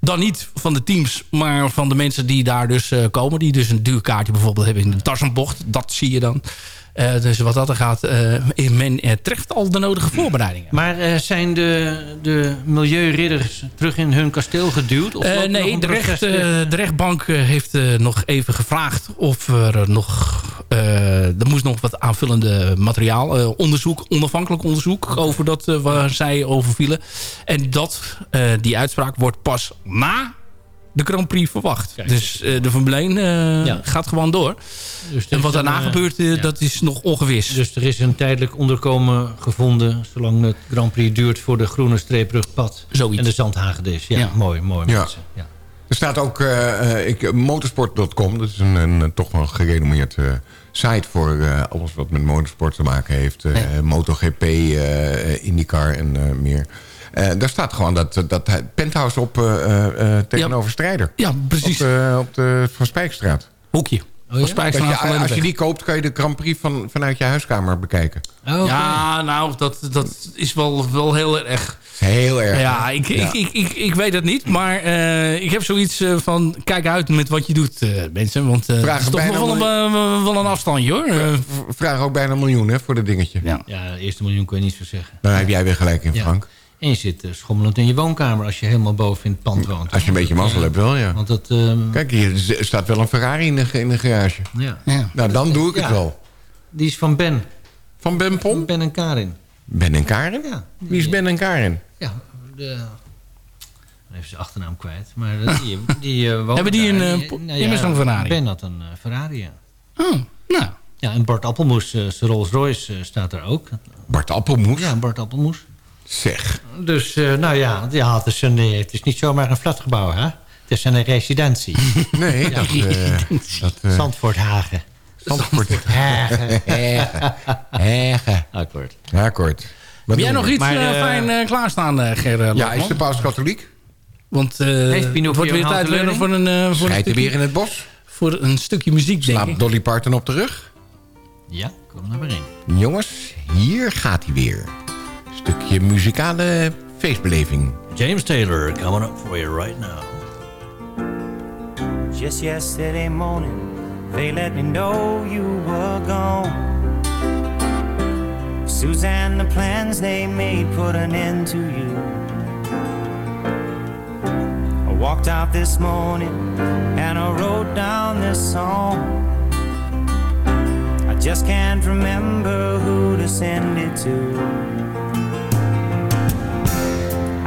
[SPEAKER 9] Dan niet van de teams, maar van de mensen die daar dus eh, komen. Die dus een duurkaartje bijvoorbeeld hebben in de Tassenbocht. Dat zie je dan. Eh, dus wat dat er gaat, eh, men eh, treft al de nodige voorbereidingen.
[SPEAKER 11] Maar zijn de, de milieuridders terug in hun kasteel geduwd? Of
[SPEAKER 9] nee, de, recht, de rechtbank heeft nog even gevraagd of er nog... er moest nog wat aanvullende materiaal, onderzoek, onafhankelijk onderzoek... over dat waar zij over vielen. En dat, die uitspraak wordt pas na de Grand Prix verwacht. dus eh, de Formule 1 eh,
[SPEAKER 11] Ja.
[SPEAKER 9] gaat gewoon door.
[SPEAKER 11] Dus
[SPEAKER 9] en wat daarna
[SPEAKER 11] een, eh,
[SPEAKER 9] gebeurt,
[SPEAKER 11] ja.
[SPEAKER 9] dat is nog ongewis.
[SPEAKER 11] Dus er is een tijdelijk onderkomen gevonden... zolang het Grand Prix duurt voor de groene streeprugpad.
[SPEAKER 9] Zoiets.
[SPEAKER 11] En de zandhagedis. Ja,
[SPEAKER 9] Ja.
[SPEAKER 11] mooi, mooi
[SPEAKER 10] Ja.
[SPEAKER 11] mensen. Ja.
[SPEAKER 10] Er staat ook eh, eh, ik, motorsport.com. Dat is een, een toch wel gerenommeerd site voor eh, alles wat met motorsport te maken heeft. eh, MotoGP, eh, IndyCar en eh, meer. Eh, daar staat gewoon dat, dat penthouse op eh, eh, eh, tegenover Strijder.
[SPEAKER 9] Ja, precies.
[SPEAKER 10] Op de, op de Van Spijkstraat.
[SPEAKER 9] Hoekje.
[SPEAKER 11] ja?
[SPEAKER 10] Je,
[SPEAKER 9] Verleden
[SPEAKER 10] als je
[SPEAKER 9] Weg.
[SPEAKER 10] die koopt, kan je de Grand Prix van, vanuit je huiskamer bekijken.
[SPEAKER 11] Oh, oké.
[SPEAKER 9] Ja, nou, dat, dat is wel, wel heel erg...
[SPEAKER 10] Heel erg.
[SPEAKER 9] Ja, ik, Ik, ik, ik, ik weet het niet. Maar eh, ik heb zoiets van... Kijk uit met wat je doet, eh, mensen. Want eh het is toch wel een, wel een afstandje, hoor. Eh,
[SPEAKER 10] V- Vragen ook bijna een miljoen hè, voor dat dingetje.
[SPEAKER 9] ja.
[SPEAKER 11] Ja, de eerste miljoen kun je niet zo zeggen.
[SPEAKER 10] Daar heb jij weer gelijk in,
[SPEAKER 11] Ja. En je zit eh, schommelend in je woonkamer... als je helemaal boven in het pand woont.
[SPEAKER 10] Als je een beetje mazzel hebt wel, ja.
[SPEAKER 11] Want dat... ehm,
[SPEAKER 10] Kijk, hier staat wel een Ferrari in de, in de garage.
[SPEAKER 11] ja.
[SPEAKER 9] Ja.
[SPEAKER 10] Nou, dan doe ik het
[SPEAKER 11] Ja.
[SPEAKER 10] wel.
[SPEAKER 11] Die is van Ben.
[SPEAKER 10] Van Ben Pom?
[SPEAKER 11] Ben en Karin.
[SPEAKER 10] Ben en Karen?
[SPEAKER 11] Ja.
[SPEAKER 10] Wie is Ben en Karen?
[SPEAKER 11] Ja, de... Dan heeft ze achternaam kwijt. Maar eh, die, die wonen
[SPEAKER 9] Hebben die
[SPEAKER 11] daar.
[SPEAKER 9] een,
[SPEAKER 11] Die-
[SPEAKER 9] po-
[SPEAKER 11] nou
[SPEAKER 9] hebben zo'n Ferrari?
[SPEAKER 11] Ben had een Ferrari, ja.
[SPEAKER 9] Oh, nou.
[SPEAKER 11] Ja, en Bart Appelmoes, zijn Rolls Royce staat er ook.
[SPEAKER 10] Bart Appelmoes?
[SPEAKER 11] Ja, Bart Appelmoes.
[SPEAKER 10] Zeg.
[SPEAKER 11] Dus, eh, nou ja, ja het, is een, eh, het is niet zomaar een flatgebouw, hè? Het is een residentie.
[SPEAKER 10] Nee, dat... eh dat eh,
[SPEAKER 11] Zandvoort Hagen.
[SPEAKER 10] Zandvoort.
[SPEAKER 11] Hagen.
[SPEAKER 10] Hegen.
[SPEAKER 11] Akkoord.
[SPEAKER 10] Akkoord. Wat
[SPEAKER 9] Heb jij nog iets
[SPEAKER 11] Maar,
[SPEAKER 9] fijn eh, klaarstaan, Ger?
[SPEAKER 10] Ja, is de paus katholiek?
[SPEAKER 9] Want eh,
[SPEAKER 11] Heeft Pinocchio
[SPEAKER 9] het wordt weer tijd
[SPEAKER 11] houten
[SPEAKER 9] voor een, voor, een
[SPEAKER 10] er weer in het bos?
[SPEAKER 9] voor een stukje muziek, denk ik.
[SPEAKER 10] Slaapt Dolly Parton op de rug?
[SPEAKER 11] Ja, kom er maar in.
[SPEAKER 10] Jongens, hier gaat hij weer. Stukje muzikale feestbeleving.
[SPEAKER 11] James Taylor, coming up for you right now.
[SPEAKER 7] Just yesterday morning, they let me know you were gone. Suzanne, the plans they made put an end to you. I walked out this morning and I wrote down this song. I just can't remember who to send it to.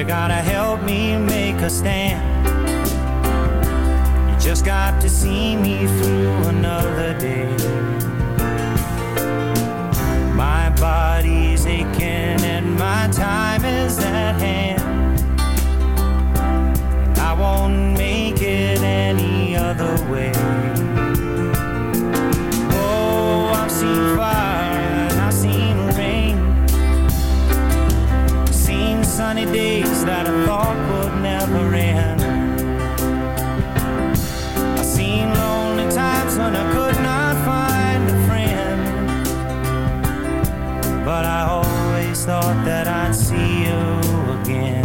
[SPEAKER 7] You gotta help me make a stand. You just got to see me through another day. My body's aching and my time is at hand. I won't make it any other way. Thought that I'd see you again.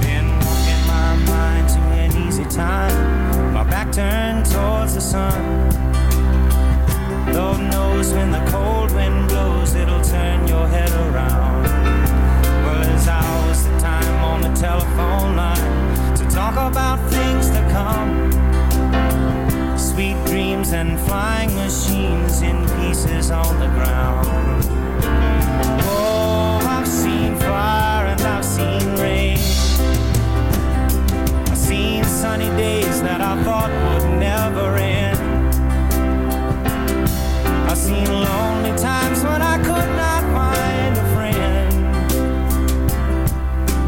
[SPEAKER 7] Been walking my mind to an easy time. My back turned towards the sun. Lord knows when the cold wind blows, it'll turn your head around. Well, there's hours the time on the telephone line to talk about things to come. Sweet dreams and flying machines in pieces on the ground. Oh, I've seen fire and I've seen rain. I've seen sunny days that I thought would never end. I've seen lonely times when I could not find a friend.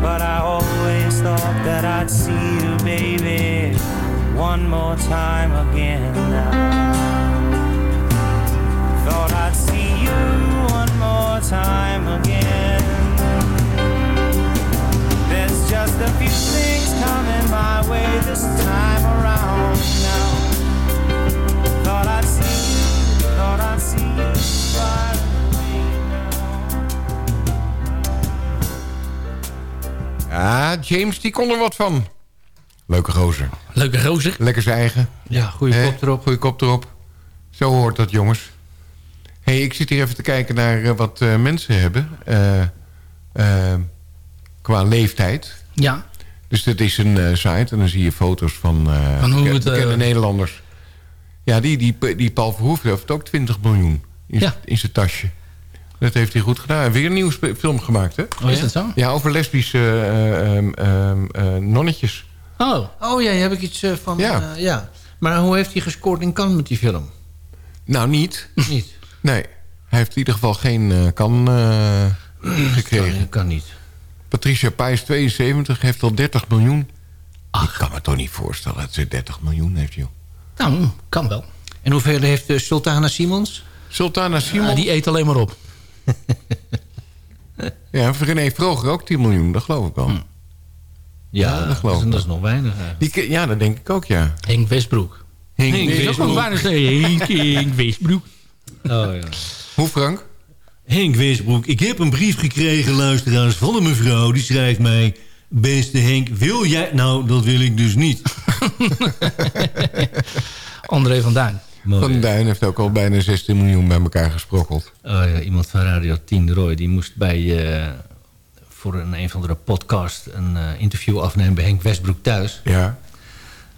[SPEAKER 7] But I always thought that I'd see you, baby, one more time again now. Thought I'd see you one more time again. There's just a few things coming my way this time around now. Thought I'd see you, thought I'd see you right
[SPEAKER 10] Ja, James, die kon er wat van. Leuke gozer.
[SPEAKER 9] Leuke gozer.
[SPEAKER 10] Lekker zijn eigen.
[SPEAKER 11] Ja, goede kop erop.
[SPEAKER 10] Goede kop erop. Zo hoort dat, jongens. hey, ik zit hier even te kijken naar eh, wat eh, mensen hebben. eh, qua leeftijd.
[SPEAKER 9] Ja.
[SPEAKER 10] Dus dit is een site en dan zie je foto's van,
[SPEAKER 9] Van hoe
[SPEAKER 10] bekende Nederlanders. Ja, die, die, die Paul Verhoeven heeft ook 20 miljoen in,
[SPEAKER 9] Ja.
[SPEAKER 10] in zijn tasje. Dat heeft hij goed gedaan. Weer een nieuwe film gemaakt, hè?
[SPEAKER 9] Oh, is dat zo?
[SPEAKER 10] Ja, over lesbische nonnetjes.
[SPEAKER 9] Oh.
[SPEAKER 11] Oh ja, heb ik iets eh, van.
[SPEAKER 10] Ja.
[SPEAKER 11] eh, ja. Maar hoe heeft hij gescoord in Cannes met die film?
[SPEAKER 10] Nou, niet.
[SPEAKER 11] niet?
[SPEAKER 10] Nee. Hij heeft in ieder geval geen eh, kan eh, gekregen.
[SPEAKER 11] Kan, kan niet.
[SPEAKER 10] Patricia Pijs, 72, heeft al 30 miljoen. Ik kan me toch niet voorstellen dat ze 30 miljoen heeft, joh.
[SPEAKER 9] Nou, kan wel.
[SPEAKER 11] En hoeveel heeft eh, Sultana Simons?
[SPEAKER 10] Sultana Simons?
[SPEAKER 9] Ja, die eet alleen maar op.
[SPEAKER 10] Ja, René Vroger ook 10 miljoen, dat geloof ik wel.
[SPEAKER 11] Ja,
[SPEAKER 10] dat geloof
[SPEAKER 11] dat,
[SPEAKER 10] ik
[SPEAKER 11] is, dat nog weinig eigenlijk.
[SPEAKER 10] Die, ja, dat denk ik ook, ja.
[SPEAKER 9] Henk Westbroek.
[SPEAKER 10] Henk
[SPEAKER 9] Henk
[SPEAKER 10] Westbroek.
[SPEAKER 9] Westbroek. Bijna zeggen, Henk, Henk Westbroek.
[SPEAKER 11] Oh, ja.
[SPEAKER 10] Hoe, Frank?
[SPEAKER 14] Henk Westbroek, ik heb een brief gekregen, luisteraars, van een mevrouw. Die schrijft mij... Beste Henk, wil jij... Nou, dat wil ik dus niet.
[SPEAKER 9] André van Duin.
[SPEAKER 10] Van Duin heeft ook al bijna 16 miljoen bij elkaar gesprokkeld.
[SPEAKER 11] Oh, ja, iemand van Radio 10, Roy, die moest bij, eh, voor een, een of andere podcast een eh, interview afnemen bij Henk Westbroek thuis.
[SPEAKER 10] Ja.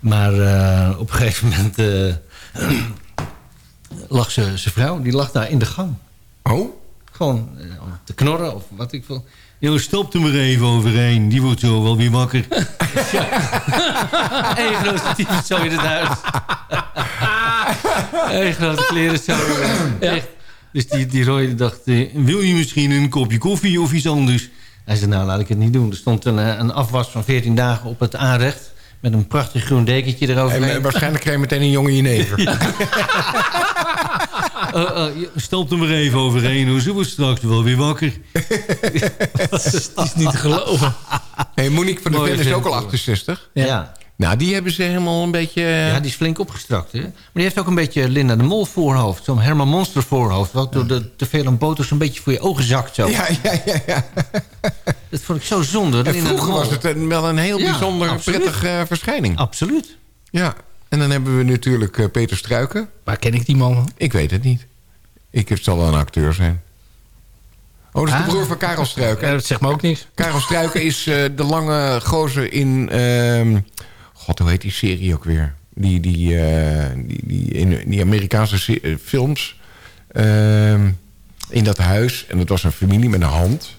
[SPEAKER 11] Maar eh, op een gegeven moment eh, lag ze- zijn vrouw, die lag daar in de gang.
[SPEAKER 10] Oh?
[SPEAKER 11] Gewoon te knorren of wat ik wil.
[SPEAKER 14] Jongens, stop er maar even overheen. Die wordt zo wel weer wakker.
[SPEAKER 11] Eén grote tyfus zo in het huis. Eén grote kleren zo. Echt. Dus die, die Roy dacht, eh,
[SPEAKER 14] Wil je misschien een kopje koffie of iets anders?
[SPEAKER 11] Hij zei, nou laat ik het niet doen. Er stond een, eh, een afwas van 14 dagen op het aanrecht. Met een prachtig groen dekentje eroverheen.
[SPEAKER 10] En, eh, waarschijnlijk kreeg je meteen een jonge jenever.
[SPEAKER 14] Eh, eh, je stelt er maar even overheen. Hoor. Ze wordt straks wel weer wakker.
[SPEAKER 9] Dat is niet te geloven.
[SPEAKER 10] Hey, Monique van der Ven is ook al
[SPEAKER 11] hoor.
[SPEAKER 10] 68.
[SPEAKER 11] Ja.
[SPEAKER 10] Nou, die hebben ze helemaal een beetje... eh,
[SPEAKER 11] Ja, die is flink opgestrakt. Hè? Maar die heeft ook een beetje Linda de Mol voorhoofd. Zo'n Herman Monster voorhoofd. Wat door de te veel aan botox een beetje voor je ogen zakt. Zo.
[SPEAKER 10] Ja, ja, ja. ja.
[SPEAKER 11] Dat vond ik zo zonde.
[SPEAKER 10] En
[SPEAKER 11] Linda de
[SPEAKER 10] vroeger
[SPEAKER 11] Mol.
[SPEAKER 10] was het een- wel een heel
[SPEAKER 11] Ja,
[SPEAKER 10] bijzonder
[SPEAKER 11] absoluut.
[SPEAKER 10] prettige eh, verschijning.
[SPEAKER 11] Absoluut.
[SPEAKER 10] Ja, en dan hebben we natuurlijk eh, Peter Struiken.
[SPEAKER 9] Waar ken ik die man?
[SPEAKER 10] Ik weet het niet. Ik het zal wel een acteur zijn. Oh, dat is de
[SPEAKER 9] Ah.
[SPEAKER 10] broer van Karel Struiken.
[SPEAKER 9] Ja, dat zegt me ook niks.
[SPEAKER 10] Karel Struiken is eh, de lange gozer in... God, hoe heet die serie ook weer? Die, die, eh, die, die, in, die Amerikaanse se- eh, films. Ehm, in dat huis. En dat was een familie met een hand.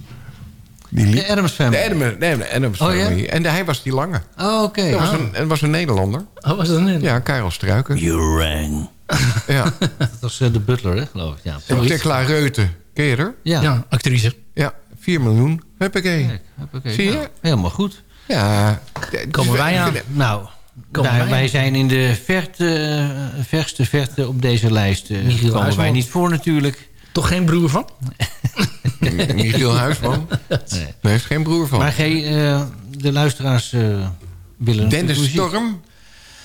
[SPEAKER 10] Die liep-
[SPEAKER 11] De Adams Family.
[SPEAKER 10] De Adams, nee, de Adams
[SPEAKER 11] Oh, ja?
[SPEAKER 10] Family. En hij was die lange.
[SPEAKER 11] Oh, oké.
[SPEAKER 10] Dat was
[SPEAKER 11] Ah.
[SPEAKER 10] een, dat was een Nederlander.
[SPEAKER 9] Oh, was dat een
[SPEAKER 10] Ja, Karel Struiken.
[SPEAKER 9] You rang.
[SPEAKER 10] Ja.
[SPEAKER 11] Dat was eh, de butler, hè, geloof ik. Ja,
[SPEAKER 10] En Tekla Reuten. Ken je haar?
[SPEAKER 11] Ja.
[SPEAKER 9] Ja, actrice.
[SPEAKER 10] Ja, 4 miljoen. Huppakee.
[SPEAKER 11] Hoppakee.
[SPEAKER 10] Zie je?
[SPEAKER 11] Helemaal goed.
[SPEAKER 10] Ja.
[SPEAKER 9] Komen
[SPEAKER 10] Dus
[SPEAKER 9] wij aan.
[SPEAKER 11] Nou,
[SPEAKER 9] wij
[SPEAKER 11] wij zijn in de verte, eh, verste verte op deze lijst. eh
[SPEAKER 9] Michiel
[SPEAKER 11] komen wij niet voor natuurlijk.
[SPEAKER 9] Toch geen broer van?
[SPEAKER 10] Michiel Huisman?
[SPEAKER 11] Nee.
[SPEAKER 10] Nee, is geen broer van.
[SPEAKER 11] Maar geen, eh, de luisteraars eh, willen
[SPEAKER 10] Dennis. Storm?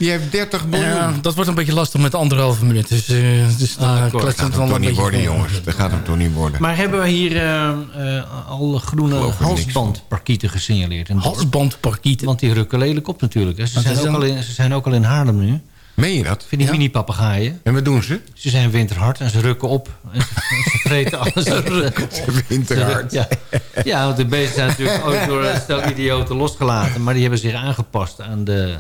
[SPEAKER 10] Die heeft 30 miljoen.
[SPEAKER 9] Ja, dat wordt een beetje lastig met anderhalve minuut. Dus, eh dus
[SPEAKER 11] Ah,
[SPEAKER 9] uh,
[SPEAKER 10] Dat
[SPEAKER 9] het
[SPEAKER 10] gaat hem toch niet worden,
[SPEAKER 9] vol.
[SPEAKER 10] jongens. Dat gaat hem toch niet worden.
[SPEAKER 11] Maar hebben we hier eh, al groene halsbandparkieten gesignaleerd? het?
[SPEAKER 9] Halsbandparkieten.
[SPEAKER 11] Want die rukken lelijk op natuurlijk. Hè. Ze, zijn ook
[SPEAKER 9] dan?
[SPEAKER 11] al in, ze zijn ook al in Haarlem nu.
[SPEAKER 10] Meen je dat?
[SPEAKER 11] Vind die
[SPEAKER 10] Ja.
[SPEAKER 11] mini-papegaaien.
[SPEAKER 10] En wat doen ze?
[SPEAKER 11] Ze zijn winterhard en ze rukken op. En ze, ze vreten alles.
[SPEAKER 10] Ze winterhard.
[SPEAKER 11] Ja. ja, want de beesten zijn natuurlijk ooit door een stel idioten losgelaten. Maar die hebben zich aangepast aan de,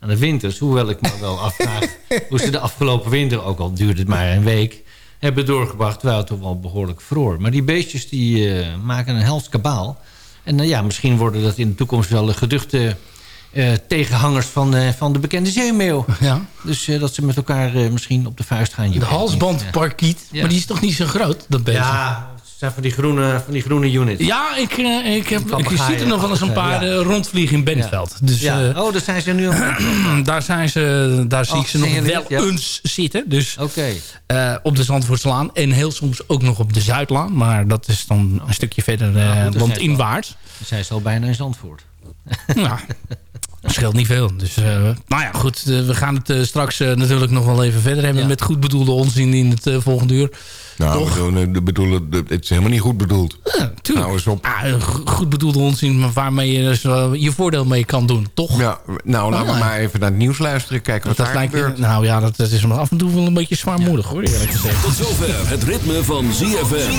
[SPEAKER 11] aan de winters. Hoewel ik me wel afvraag hoe ze de afgelopen winter, ook al duurde het maar een week... hebben doorgebracht terwijl het toch wel behoorlijk vroor. Maar die beestjes die, eh, maken een helft kabaal. En eh, ja, misschien worden dat in de toekomst wel de geduchte... eh, tegenhangers van, van de bekende zeemeeuw.
[SPEAKER 9] Ja.
[SPEAKER 11] Dus dat ze met elkaar misschien op de vuist gaan.
[SPEAKER 9] De halsbandparkiet.
[SPEAKER 11] Ja.
[SPEAKER 9] Maar die is toch niet zo groot, dat beest?
[SPEAKER 11] Ja, zijn van die groene, van die groene units.
[SPEAKER 9] Ja, ik, eh, ik, heb, ik
[SPEAKER 11] Papegaaien.
[SPEAKER 9] zie er nog wel eens een paar
[SPEAKER 11] Ja.
[SPEAKER 9] eh, rondvliegen in Bentveld. Dus
[SPEAKER 11] Ja.
[SPEAKER 9] eh,
[SPEAKER 11] oh, daar zijn ze nu al.
[SPEAKER 9] daar, zijn ze, daar zie
[SPEAKER 11] Oh,
[SPEAKER 9] ik ze nog wel eens zitten. Dus eh, op de Zandvoortslaan. En heel soms ook nog op de Zuidlaan. Maar dat is dan een stukje verder eh,
[SPEAKER 11] goed, ze
[SPEAKER 9] landinwaarts.
[SPEAKER 11] Dan zijn ze al bijna in Zandvoort.
[SPEAKER 9] Ja, dat scheelt niet veel. Dus, eh, nou ja, goed. eh, we gaan het eh, straks eh, natuurlijk nog wel even verder hebben... Met goed bedoelde onzin in het eh, volgende uur.
[SPEAKER 10] Nou,
[SPEAKER 9] Toch?
[SPEAKER 10] bedoelen, het is helemaal niet goed bedoeld.
[SPEAKER 9] Ja, tuurlijk.
[SPEAKER 10] Nou eens op.
[SPEAKER 9] Ah, goed bedoelde onzin maar waarmee je dus, eh, je voordeel mee kan doen, toch?
[SPEAKER 10] Ja, nou, laten we
[SPEAKER 9] Ah.
[SPEAKER 10] maar even naar het nieuws luisteren. Kijken wat
[SPEAKER 9] dat
[SPEAKER 10] daar
[SPEAKER 9] lijkt
[SPEAKER 10] gebeurt.
[SPEAKER 9] nou ja, dat, dat is me af en toe wel een beetje zwaarmoedig hoor, eerlijk gezegd.
[SPEAKER 5] Tot zover het ritme van ZFM.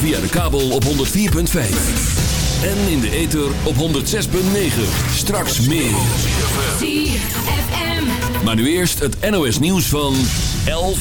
[SPEAKER 5] Via de kabel op 104.5. En in de ether op 106.9. Straks meer. Maar nu eerst het NOS nieuws van 11